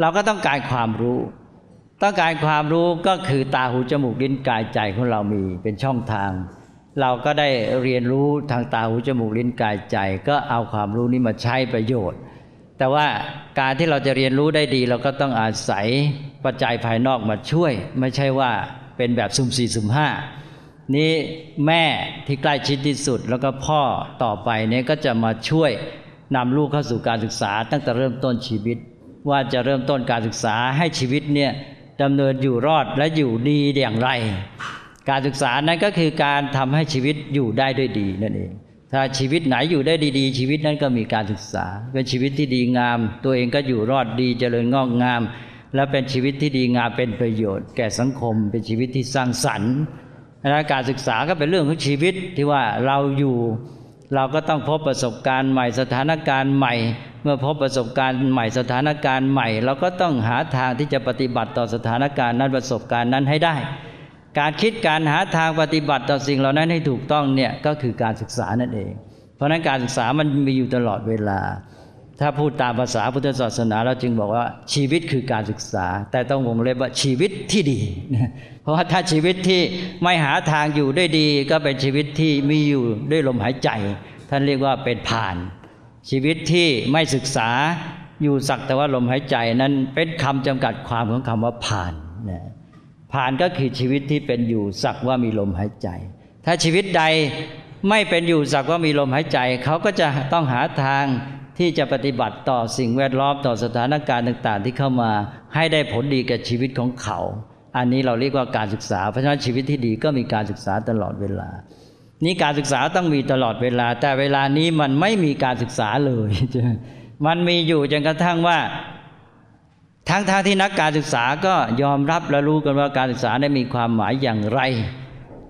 เราก็ต้องการความรู้ต้องการความรู้ก็คือตาหูจมูกลิ้นกายใจของเรามีเป็นช่องทาง เราก็ได้เรียนรู้ทางตาหูจมูกลิ้นกายใจ ก็เอาความรู้นี้มาใช้ประโยชน์ แต่ว่าการที่เราจะเรียนรู้ได้ดี เราก็ต้องอาศัยปัจจัยภายนอกมาช่วย ไม่ใช่ว่าเป็นแบบสุ่มสี่สุ่มห้านี้แม่ที่ใกล้ชิดที่สุด แล้วก็พ่อต่อไปเนี่ยก็จะมาช่วยนำลูกเข้าสู่การศึกษา ตั้งแต่เริ่มต้นชีวิต ว่าจะเริ่มต้นการศึกษาให้ชีวิตเนี่ยดำเนินอยู่รอดและอยู่ดีอย่างไร การศึกษานั้นก็คือการทำให้ชีวิตอยู่ได้ด้วยดีนั่นเอง ถ้าชีวิตไหนอยู่ได้ดีๆ ชีวิตนั้นก็มีการศึกษา เป็นชีวิตที่ดีงาม ตัวเองก็อยู่รอดดีเจริญงอกงาม และเป็นชีวิตที่ดีงามเป็นประโยชน์ แก่สังคม เป็นชีวิตที่สร้างสรรค์นะการศึกษาก็เป็นเรื่องของชีวิตที่ว่าเราอยู่เราก็ต้องพบประสบการณ์ใหม่สถานการณ์ใหม่ เมื่อพบประสบการณ์ใหม่สถานการณ์ใหม่ เราก็ต้องหาทางที่จะปฏิบัติต่อสถานการณ์นั้นประสบการณ์นั้นให้ได้ การคิดการหาทางปฏิบัติต่อสิ่งเหล่านั้นให้ถูกต้องเนี่ยก็คือการศึกษานั่นเอง เพราะนั้นการศึกษามันมีอยู่ตลอดเวลา ถ้าพูดตามภาษาพุทธศาสนาเราจึงบอกว่าชีวิตคือการศึกษา แต่ต้องวงเล็บว่าชีวิตที่ดี เพราะว่าถ้าชีวิตที่ไม่หาทางอยู่ได้ดี ก็เป็นชีวิตที่มีอยู่ด้วยลมหายใจ ท่านเรียกว่าเป็นผ่าน ชีวิตที่ไม่ศึกษาอยู่สักแต่ว่าลมหายใจนั้นเป็นคำจำกัดความของคำว่าผ่านนะ ผ่านก็คือชีวิตที่เป็นอยู่สักว่ามีลมหายใจ ถ้าชีวิตใดไม่เป็นอยู่สักว่ามีลมหายใจ เขาก็จะต้องหาทางที่จะปฏิบัติต่อสิ่งแวดล้อมต่อสถานการณ์ต่าง ๆ ที่เข้ามาให้ได้ผลดีกับชีวิตของเขา อันนี้เราเรียกว่าการศึกษา เพราะฉะนั้นชีวิตที่ดีก็มีการศึกษาตลอดเวลา นี่การศึกษาต้องมีตลอดเวลา แต่เวลานี้มันไม่มีการศึกษาเลย มันมีอยู่จนกระทั่งว่า ทั้งทที่นักการศึกษาก็ยอมรับและรู้กันว่าการศึกษาได้มีความหมายอย่างไร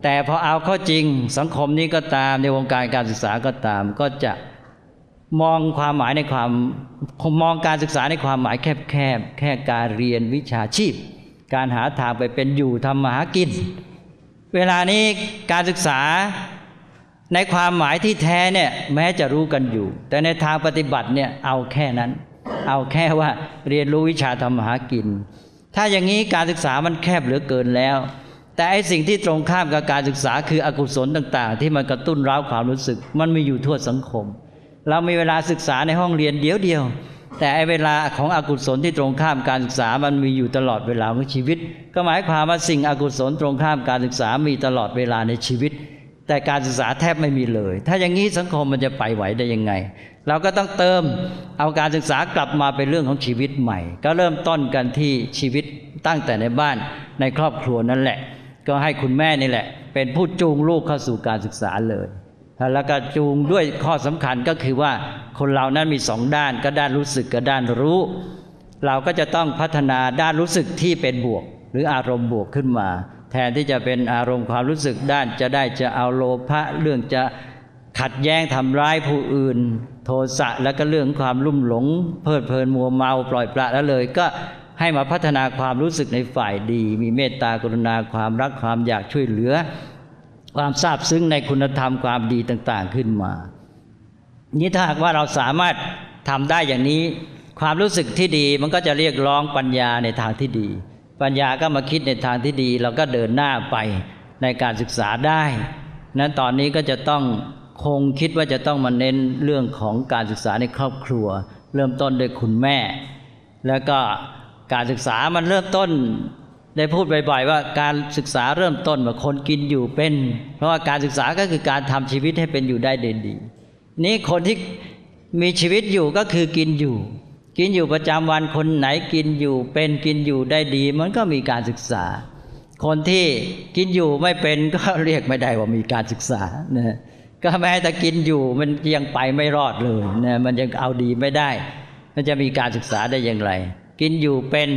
แต่พอเอาเข้าจริงสังคมนี้ก็ตามในวงการการศึกษาก็ตาม ก็จะมองความหมายในความมองการศึกษาในความหมายแคบๆแแค่การเรียนวิชาชีพ การหาทางไปเป็นอยู่ทำมาหากิน เวลานี้การศึกษาในความหมายที่แท้เนี่ยแม้จะรู้กันอยู่ แต่ในทางปฏิบัติเนี่ยเอาแค่นั้น เอาแค่ว่าเรียนรู้วิชาทำมาหากิน ถ้าอย่างนี้การศึกษามันแคบเหลือเกินแล้ว แต่ไอสิ่งที่ตรงข้ามกับการศึกษาคืออกุศลต่าง ๆ ที่มันกระตุ้นร้าวความรู้สึก มันมีอยู่ทั่วสังคม เรามีเวลาศึกษาในห้องเรียนเดียวเดียว แต่ไอเวลาของอกุศลที่ตรงข้ามการศึกษามันมีอยู่ตลอดเวลาของชีวิต ก็หมายความว่าสิ่งอกุศลตรงข้ามการศึกษามีตลอดเวลาในชีวิต แต่การศึกษาแทบไม่มีเลย ถ้าอย่างนี้สังคมมันจะไปไหวได้ยังไง เราก็ต้องเติมเอาการศึกษากลับมาเป็นเรื่องของชีวิตใหม่ ก็เริ่มต้นกันที่ชีวิตตั้งแต่ในบ้านในครอบครัวนั่นแหละ ก็ให้คุณแม่นี่แหละ เป็นผู้จูงลูกเข้าสู่การศึกษาเลยแล้วก็จูงด้วยข้อสำคัญก็คือว่าคนเรานั้นมีสองด้านก็ด้านรู้สึกกับด้านรู้ เราก็จะต้องพัฒนาด้านรู้สึกที่เป็นบวก หรืออารมณ์บวกขึ้นมา แทนที่จะเป็นอารมณ์ความรู้สึกด้านจะได้จะเอาโลภะเรื่องจะขัดแย้งทำร้ายผู้อื่น โทสะแล้วก็เรื่องความลุ่มหลง เพลิดเพลินมัวเมาปล่อยปละแล้วเลยก็ให้มาพัฒนาความรู้สึกในฝ่ายดี มีเมตตากรุณาความรักความอยากช่วยเหลือ ความซาบซึ้งในคุณธรรมความดีต่าง ๆขึ้นมา นี้ถ้าหากว่าเราสามารถทำได้อย่างนี้ ความรู้สึกที่ดีมันก็จะเรียกร้องปัญญาในทางที่ดี ปัญญาก็มาคิดในทางที่ดี เราก็เดินหน้าไปในการศึกษาได้นั้นตอนนี้ก็จะต้องคงคิดว่าจะต้องมาเน้นเรื่องของการศึกษาในครอบครัว เริ่มต้นโดยคุณแม่ แล้วก็การศึกษามันเริ่มต้นได้พูดบ่อยๆว่าการศึกษาเริ่มต้นว่าคนกินอยู่เป็น เพราะว่าการศึกษาก็คือการทำชีวิตให้เป็นอยู่ได้เด่นดี นี้คนที่มีชีวิตอยู่ก็คือกินอยู่ กินอยู่ประจำวันคนไหนกินอยู่เป็นกินอยู่ได้ดี มันก็มีการศึกษา คนที่กินอยู่ไม่เป็นก็เรียกไม่ได้ว่ามีการศึกษานะก็แม้แต่กินอยู่มันยังไปไม่รอดเลยนะมันยังเอาดีไม่ได้ มันจะมีการศึกษาได้อย่างไร กินอยู่เป็น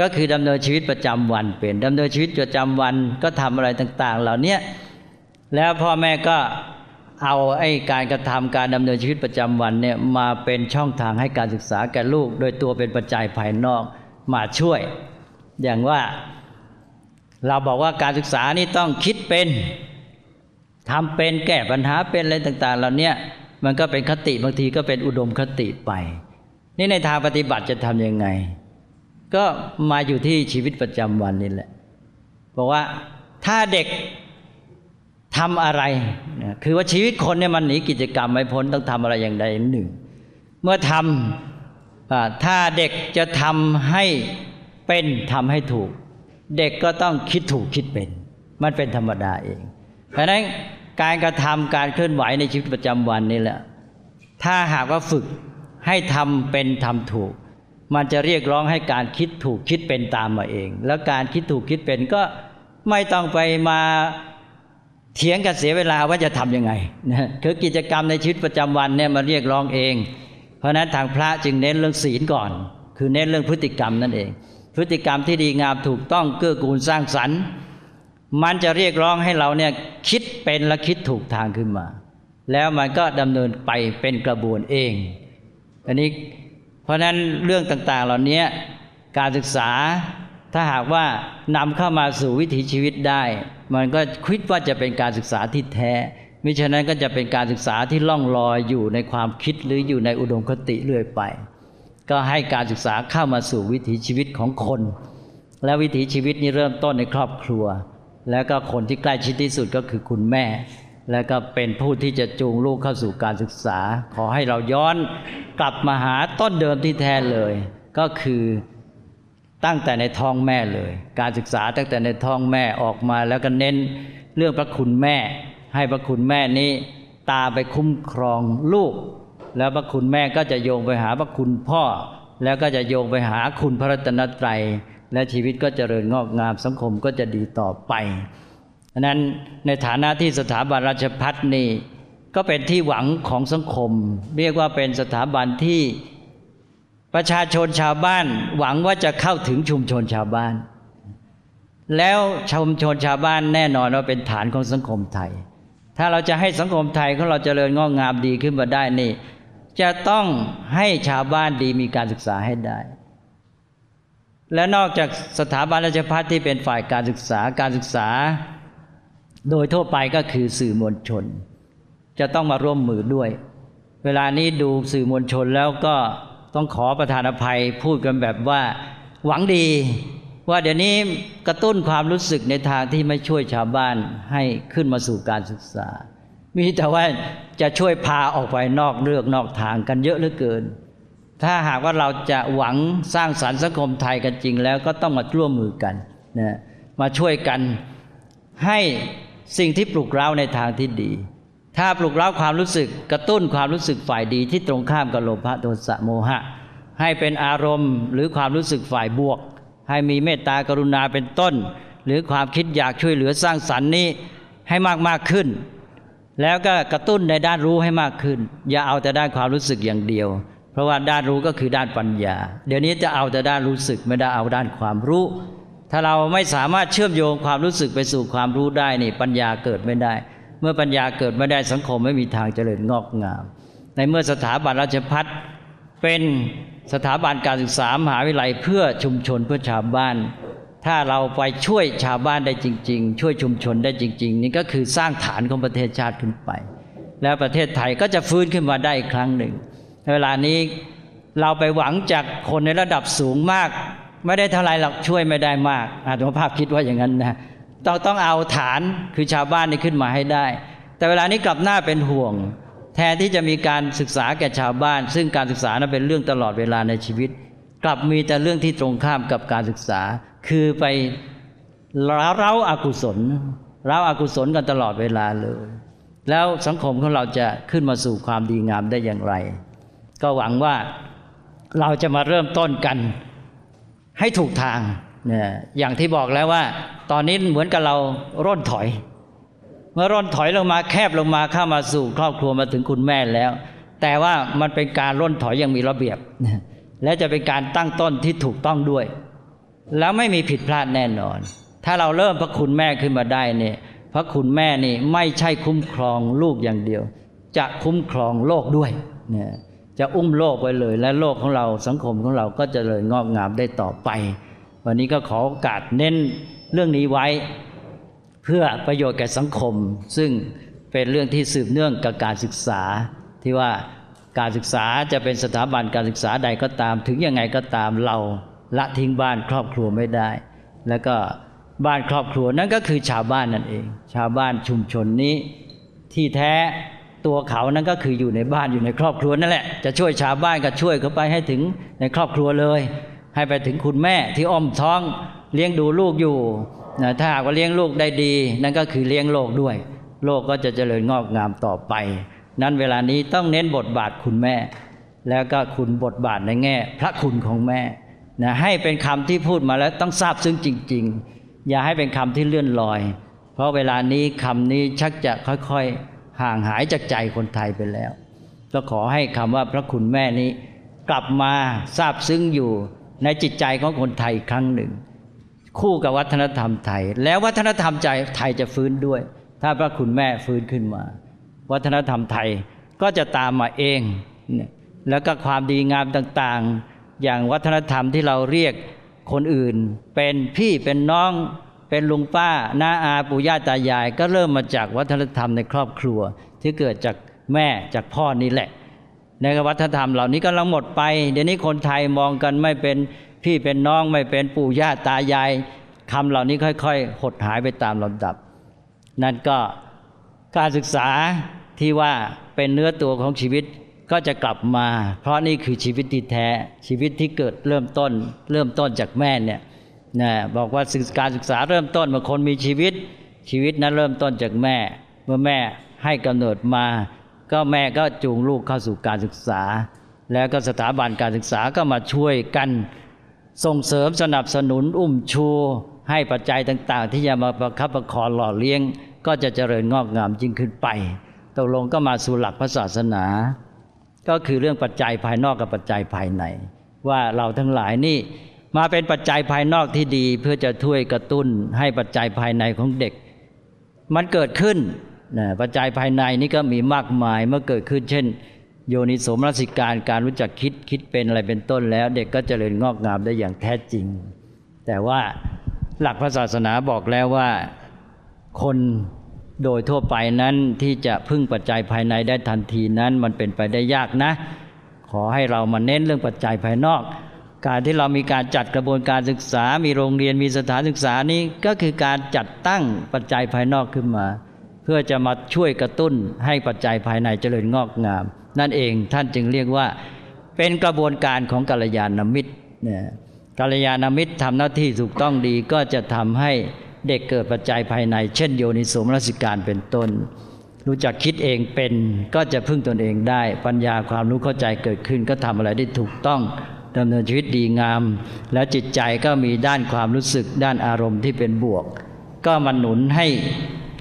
ก็คือดำเนินชีวิตประจำวันเป็นดำเนินชีวิตประจำวันก็ทำอะไรต่าง ๆ เหล่านี้แล้วพ่อแม่ก็ เอาไอ้การกระทำการดำเนินชีวิตประจำวันเนี่ยมาเป็นช่องทางให้การศึกษาแก่ลูก โดยตัวเป็นปัจจัยภายนอกมาช่วย อย่างว่าเราบอกว่าการศึกษานี่ต้องคิดเป็นทำเป็นแก้ปัญหาเป็นอะไรต่างๆเหล่านี้มันก็เป็นคติบางทีก็เป็นอุดมคติไป นี่ในทางปฏิบัติจะทำยังไง ก็มาอยู่ที่ชีวิตประจำวันนี่แหละบอกว่าถ้าเด็ก ทำอะไรคือว่าชีวิตคนเนี่ยมันหนีกิจกรรมไม่พ้นต้องทำอะไรอย่างใดหนึ่ง เมื่อทำถ้าเด็กจะทำให้เป็นทำให้ถูก เด็กก็ต้องคิดถูกคิดเป็น มันเป็นธรรมดาเอง เพราะนั้นการกระทำการเคลื่อนไหวในชีวิตประจำวันนี่แหละ ถ้าหากว่าฝึกให้ทำเป็นทำถูก มันจะเรียกร้องให้การคิดถูกคิดเป็นตามมาเอง แล้วการคิดถูกคิดเป็นก็ไม่ต้องไปมา เถียงกันเสียเวลาว่าจะทํำยังไงนะคือกิจกรรมในชีวิตประจำวันเนี่ยมาเรียกร้องเอง เพราะนั้นทางพระจึงเน้นเรื่องศีลก่อน คือเน้นเรื่องพฤติกรรมนั่นเอง พฤติกรรมที่ดีงามถูกต้องเกื้อกูลสร้างสรรค์ มันจะเรียกร้องให้เราเนี่ยคิดเป็นและคิดถูกทางขึ้นมา แล้วมันก็ดำเนินไปเป็นกระบวนเอง อันนี้เพราะนั้นเรื่องต่างๆเหล่านี้การศึกษา ถ้าหากว่านำเข้ามาสู่วิถีชีวิตได้ มันก็คิดว่าจะเป็นการศึกษาที่แท้มิฉะนั้นก็จะเป็นการศึกษาที่ล่องลอยอยู่ในความคิดหรืออยู่ในอุดมคติเรื่อยไป ก็ให้การศึกษาเข้ามาสู่วิถีชีวิตของคน และวิถีชีวิตนี้เริ่มต้นในครอบครัว แล้วก็คนที่ใกล้ชิดที่สุดก็คือคุณแม่ แล้วก็เป็นผู้ที่จะจูงลูกเข้าสู่การศึกษา ขอให้เราย้อนกลับมาหาต้นเดิมที่แท้เลย ก็คือ ตั้งแต่ในท้องแม่เลย การศึกษาตั้งแต่ในท้องแม่ออกมาแล้วก็เน้นเรื่องพระคุณแม่ ให้พระคุณแม่นี้ตาไปคุ้มครองลูก แล้วพระคุณแม่ก็จะโยงไปหาพระคุณพ่อ แล้วก็จะโยงไปหาคุณพระรัตนตรัย และชีวิตก็จเจริญงอกงามสังคมก็จะดีต่อไปฉะนั้นในฐานะที่สถาบันราชพัฒนี่ก็เป็นที่หวังของสังคม เรียกว่าเป็นสถาบันที่ ประชาชนชาวบ้านหวังว่าจะเข้าถึงชุมชนชาวบ้าน แล้วชุมชนชาวบ้านแน่นอนว่าเป็นฐานของสังคมไทย ถ้าเราจะให้สังคมไทยของเราจเจริญงอกงามดีขึ้นมาได้นี่ จะต้องให้ชาวบ้านดีมีการศึกษาให้ได้ และนอกจากสถาบันราชพัฒที่เป็นฝ่ายการศึกษาการศึกษา โดยทั่วไปก็คือสื่อมวลชน จะต้องมาร่วมมือด้วย เวลานี้ดูสื่อมวลชนแล้วก็ ต้องขอประธานอภัยพูดกันแบบว่าหวังดี ว่าเดี๋ยวนี้กระตุ้นความรู้สึกในทางที่ไม่ช่วยชาวบ้านให้ขึ้นมาสู่การศึกษา มีแต่ว่าจะช่วยพาออกไปนอกเรื่องนอกทางกันเยอะเหลือเกิน ถ้าหากว่าเราจะหวังสร้างสรรค์สังคมไทยกันจริงแล้วก็ต้องมาร่วมมือกันนะมาช่วยกันให้สิ่งที่ปลุกเร้าในทางที่ดี ถ้าปลุกเร้าความรู้สึกกระตุ้นความรู้สึกฝ่ายดีที่ตรงข้ามกับโลภะโทสะโมหะ ให้เป็นอารมณ์หรือความรู้สึกฝ่ายบวก ให้มีเมตตากรุณาเป็นต้น หรือความคิดอยากช่วยเหลือสร้างสรรค์นี้ให้มากมากขึ้น แล้วก็กระตุ้นในด้านรู้ให้มากขึ้น อย่าเอาแต่ด้านความรู้สึกอย่างเดียว เพราะว่าด้านรู้ก็คือด้านปัญญา เดี๋ยวนี้จะเอาแต่ด้านรู้สึกไม่ได้เอาด้านความรู้ ถ้าเราไม่สามารถเชื่อมโยงความรู้สึกไปสู่ความรู้ได้นี่ปัญญาเกิดไม่ได้ มื่อปัญญาเกิดไม่ได้สังคมไม่มีทางเจริญงอกงาม ในเมื่อสถาบันราชพัฒเป็นสถาบันการศึกษามหาวิทยาลัยเพื่อชุมชนเพื่อชาวบ้าน ถ้าเราไปช่วยชาวบ้านได้จริง ๆ ช่วยชุมชนได้จริง ๆ นี่ก็คือสร้างฐานของประเทศชาติขึ้นไป แล้วประเทศไทยก็จะฟื้นขึ้นมาได้อีกครั้งหนึ่งเวลานี้เราไปหวังจากคนในระดับสูงมาก ไม่ได้เท่าไรหรอกช่วยไม่ได้มากอาตมาภาพคิดว่าอย่างนั้นนะ ต้องต้องเอาฐานคือชาวบ้านนี่ขึ้นมาให้ได้ แต่เวลานี้กลับหน้าเป็นห่วง แทนที่จะมีการศึกษาแก่ชาวบ้าน ซึ่งการศึกษานั้นเป็นเรื่องตลอดเวลาในชีวิต กลับมีแต่เรื่องที่ตรงข้ามกับการศึกษา คือไปเร้าอากุศลเร้าอากุศลกันตลอดเวลาเลย แล้วสังคมของเราจะขึ้นมาสู่ความดีงามได้อย่างไร ก็หวังว่าเราจะมาเริ่มต้นกันให้ถูกทางเนี่ยอย่างที่บอกแล้วว่า ตอนนี้เหมือนกับเราร่นถอย เมื่อร่นถอยลงมาแคบลงมาเข้ามาสู่ครอบครัวมาถึงคุณแม่แล้ว แต่ว่ามันเป็นการร่นถอยอย่างมีระเบียบ และจะเป็นการตั้งต้นที่ถูกต้องด้วย แล้วไม่มีผิดพลาดแน่นอน ถ้าเราเริ่มพระคุณแม่ขึ้นมาได้เนี่ยพระคุณแม่นี่ไม่ใช่คุ้มครองลูกอย่างเดียว จะคุ้มครองโลกด้วยเนี่ยจะอุ้มโลกไว้เลย และโลกของเราสังคมของเราก็จะเลยงอกงามได้ต่อไป วันนี้ก็ขอโอกาสเน้น เรื่องนี้ไว้เพื่อประโยชน์แก่สังคม ซึ่งเป็นเรื่องที่สืบเนื่องกับการศึกษา ที่ว่าการศึกษาจะเป็นสถาบันการศึกษาใดก็ตาม ถึงยังไงก็ตามเราละทิ้งบ้านครอบครัวไม่ได้ แล้วก็บ้านครอบครัวนั่นก็คือชาวบ้านนั่นเอง ชาวบ้านชุมชนนี้ ที่แท้ตัวเขานั้นก็คืออยู่ในบ้านอยู่ในครอบครัวนั่นแหละจะช่วยชาวบ้านก็ช่วยเขาไปให้ถึงในครอบครัวเลย ให้ไปถึงคุณแม่ที่อ้อมท้อง เลี้ยงดูลูกอยู่นะถ้าหากว่าเลี้ยงลูกได้ดี นั่นก็คือเลี้ยงโลกด้วย โลกก็จะเจริญงอกงามต่อไป นั้นเวลานี้ต้องเน้นบทบาทคุณแม่ แล้วก็คุณบทบาทในแง่ พระคุณของแม่นะให้เป็นคำที่พูดมาแล้วต้องทราบซึ้งจริง ๆ อย่าให้เป็นคำที่เลื่อนลอย เพราะเวลานี้คำนี้ชักจะค่อยๆ ห่างหายจากใจคนไทยไปแล้ว ก็ขอให้คำว่าพระคุณแม่นี้ กลับมาทราบซึ้งอยู่ในจิตใจของคนไทยครั้งหนึ่ง คู่กับวัฒนธรรมไทย แล้ววัฒนธรรมใจไทยจะฟื้นด้วย ถ้าพระคุณแม่ฟื้นขึ้นมา วัฒนธรรมไทยก็จะตามมาเองเนี่ยแล้วก็ความดีงามต่างๆ อย่างวัฒนธรรมที่เราเรียกคนอื่น เป็นพี่เป็นน้องเป็นลุงป้าน้าอาปู่ย่าตายาย ก็เริ่มมาจากวัฒนธรรมในครอบครัว ที่เกิดจากแม่จากพ่อนี่แหละในวัฒนธรรมเหล่านี้ก็ลังหมดไป เดี๋ยวนี้คนไทยมองกันไม่เป็น พี่เป็นน้องไม่เป็นปู่ย่าตายายคำเหล่านี้ค่อย ๆ หดหายไปตามลำดับ นั่นก็การศึกษาที่ว่าเป็นเนื้อตัวของชีวิตก็จะกลับมา เพราะนี่คือชีวิตที่แท้ชีวิตที่เกิดเริ่มต้น เริ่มต้นจากแม่เนี่ยนะบอกว่าการศึกษาเริ่มต้นเมื่อคนมีชีวิต ชีวิตนั้นเริ่มต้นจากแม่ เมื่อแม่ให้กำเนิดมา ก็แม่ก็จูงลูกเข้าสู่การศึกษา แล้วก็สถาบันการศึกษาก็มาช่วยกัน ส่งเสริมสนับสนุนอุ้มชู ให้ปัจจัยต่าง ๆ ที่จะมาประคับประคองหล่อเลี้ยง ก็จะเจริญงอกงามยิ่งขึ้นไปตกลงก็มาสู่หลักพระศาสนา ก็คือเรื่องปัจจัยภายนอกกับปัจจัยภายใน ว่าเราทั้งหลายนี่มาเป็นปัจจัยภายนอกที่ดี เพื่อจะช่วยกระตุ้นให้ปัจจัยภายในของเด็ก มันเกิดขึ้นนะปัจจัยภายในนี่ก็มีมากมายเมื่อเกิดขึ้น เช่น โยนิสมรสิการการรู้จักคิดคิดเป็นอะไรเป็นต้นแล้ว เด็กก็จเจริญงอกงามได้อย่างแท้จริง แต่ว่าหลักพระศาสนาบอกแล้วว่าคนโดยทั่วไปนั้นที่จะพึ่งปัจจัยภายในได้ทันทีนั้น มันเป็นไปได้ยากนะ ขอให้เรามาเน้นเรื่องปัจจัยภายนอก การที่เรามีการจัดกระบวนการศึกษา มีโรงเรียนมีสถานศึกษานี้ก็คือการจัดตั้งปัจจัยภายนอกขึ้นมา เพื่อจะมาช่วยกระตุ้นให้ปัจจัยภายในเจริญงอกงาม นั่นเองท่านจึงเรียกว่าเป็นกระบวนการของกัลยาณมิตรนี่ยกัลยาณมิตรทำหน้าที่ถูกต้องดีก็จะทำให้เด็กเกิดปัจจัยภายใน เช่นโยนิสมรสิการเป็นต้น รู้จักคิดเองเป็นก็จะพึ่งตนเองได้ ปัญญาความรู้เข้าใจเกิดขึ้น ก็ทำอะไรได้ถูกต้องดำเนินชีวิตดีงาม และจิตใจก็มีด้านความรู้สึกด้านอารมณ์ที่เป็นบวก ก็มาหนุนให้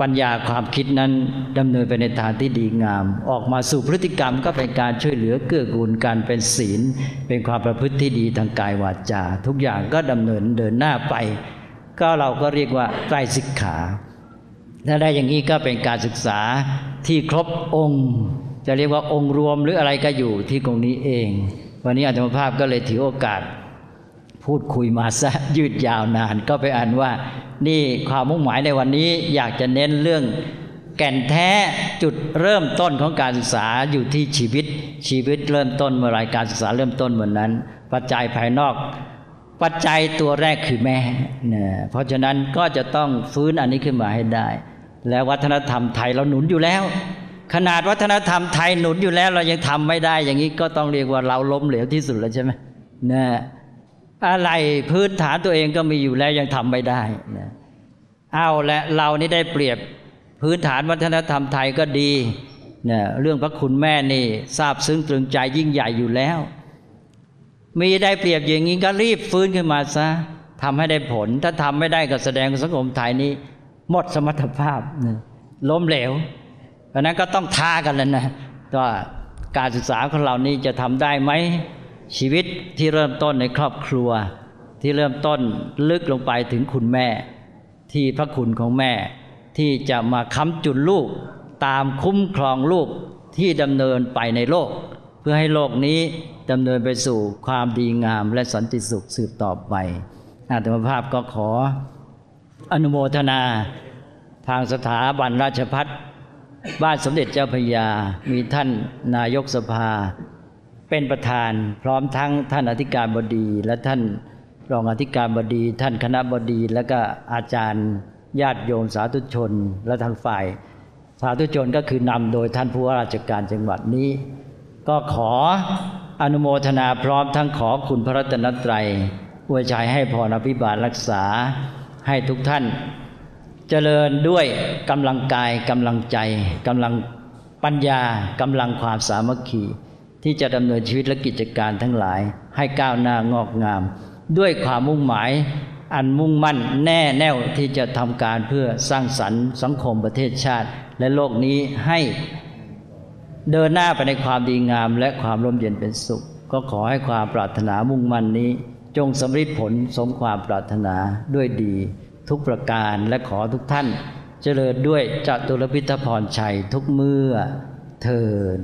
ปัญญาความคิดนั้นดำเนินไปในทางที่ดีงาม ออกมาสู่พฤติกรรมก็เป็นการช่วยเหลือเกื้อกูลการเป็นศีล เป็นความประพฤติที่ดีทางกายวาจา ทุกอย่างก็ดำเนินเดินหน้าไป ก็เราก็เรียกว่าไตรสิกขาถ้าได้อย่างนี้ก็เป็นการศึกษาที่ครบองค์ จะเรียกว่าองค์รวมหรืออะไรก็อยู่ที่ตรงนี้เอง วันนี้อาจารย์ภาพก็เลยถือโอกาส พูดคุยมาซะยืดยาวนาน ก็ไปอ่านว่า นี่ความมุ่งหมายในวันนี้อยากจะเน้นเรื่องแก่นแท้จุดเริ่มต้นของการศึกษาอยู่ที่ชีวิต ชีวิตเริ่มต้นเมื่อไรการศึกษาเริ่มต้นเหมือนนั้น ปัจจัยภายนอก ปัจจัยตัวแรกคือแม่เนี่ยเพราะฉะนั้นก็จะต้องฟื้นอันนี้ขึ้นมาให้ได้ แล้ววัฒนธรรมไทยเราหนุนอยู่แล้ว ขนาดวัฒนธรรมไทยหนุนอยู่แล้ว เรายังทำไม่ได้ อย่างนี้ก็ต้องเรียกว่าเราล้มเหลวที่สุดแล้วใช่ไหมนะ อะไรพื้นฐานตัวเองก็มีอยู่แล้วยังทำไม่ได้นะเอาและเรานี่ได้เปรียบพื้นฐานวัฒนธรรมไทยก็ดีนะเรื่องพระคุณแม่นี่ทราบซึ้งตรึงใจยิ่งใหญ่อยู่แล้ว มีได้เปรียบอย่างนี้ก็รีบฟื้นขึ้นมาซะทำให้ได้ผล ถ้าทำไม่ได้ก็แสดงสังคมไทยนี้ หมดสมรรถภาพล้มเหลว เพราะนั้นก็ต้องท้ากันแล้วนะว่าการศึกษาของเรานี้จะทำได้ไหม ชีวิตที่เริ่มต้นในครอบครัว ที่เริ่มต้นลึกลงไปถึงคุณแม่ ที่พระคุณของแม่ ที่จะมาค้ำจุนลูก ตามคุ้มครองลูกที่ดำเนินไปในโลก เพื่อให้โลกนี้ดำเนินไปสู่ความดีงามและสันติสุขสืบต่อไปอาตมาภาพก็ขออนุโมทนา ทางสถาบันราชพัฒบ้านสมเด็จเจ้าพยา มีท่านนายกสภา เป็นประธานพร้อมทั้งท่านอธิการบดีและท่านรองอธิการบดี ท่านคณะบดี และก็อาจารย์ญาติโยมสาธุชน และทางฝ่าย สาธุชนก็คือนำโดยท่านผู้ว่าราชการจังหวัดนี้ ก็ขออนุโมทนาพร้อมทั้งขอคุณพระรัตนตรัยอวยชัยให้พรอภิบาลรักษาให้ทุกท่านเจริญด้วยกำลังกายกำลังใจกำลังปัญญากำลังความสามัคคี ที่จะดำเนินชีวิตและกิจการทั้งหลาย ให้ก้าวหน้างอกงาม ด้วยความมุ่งหมายอันมุ่งมั่นแน่แน่วที่จะทำการเพื่อสร้างสรรค์สังคมประเทศชาติ และโลกนี้ให้เดินหน้าไปในความดีงามและความร่มเย็นเป็นสุข ก็ขอให้ความปรารถนามุ่งมั่นนี้ จงสำฤทธิผลสมความปรารถนาด้วยดี ทุกประการและขอทุกท่าน เจริญด้วยจตุรพิทพรชัยทุกเมื่อเทิน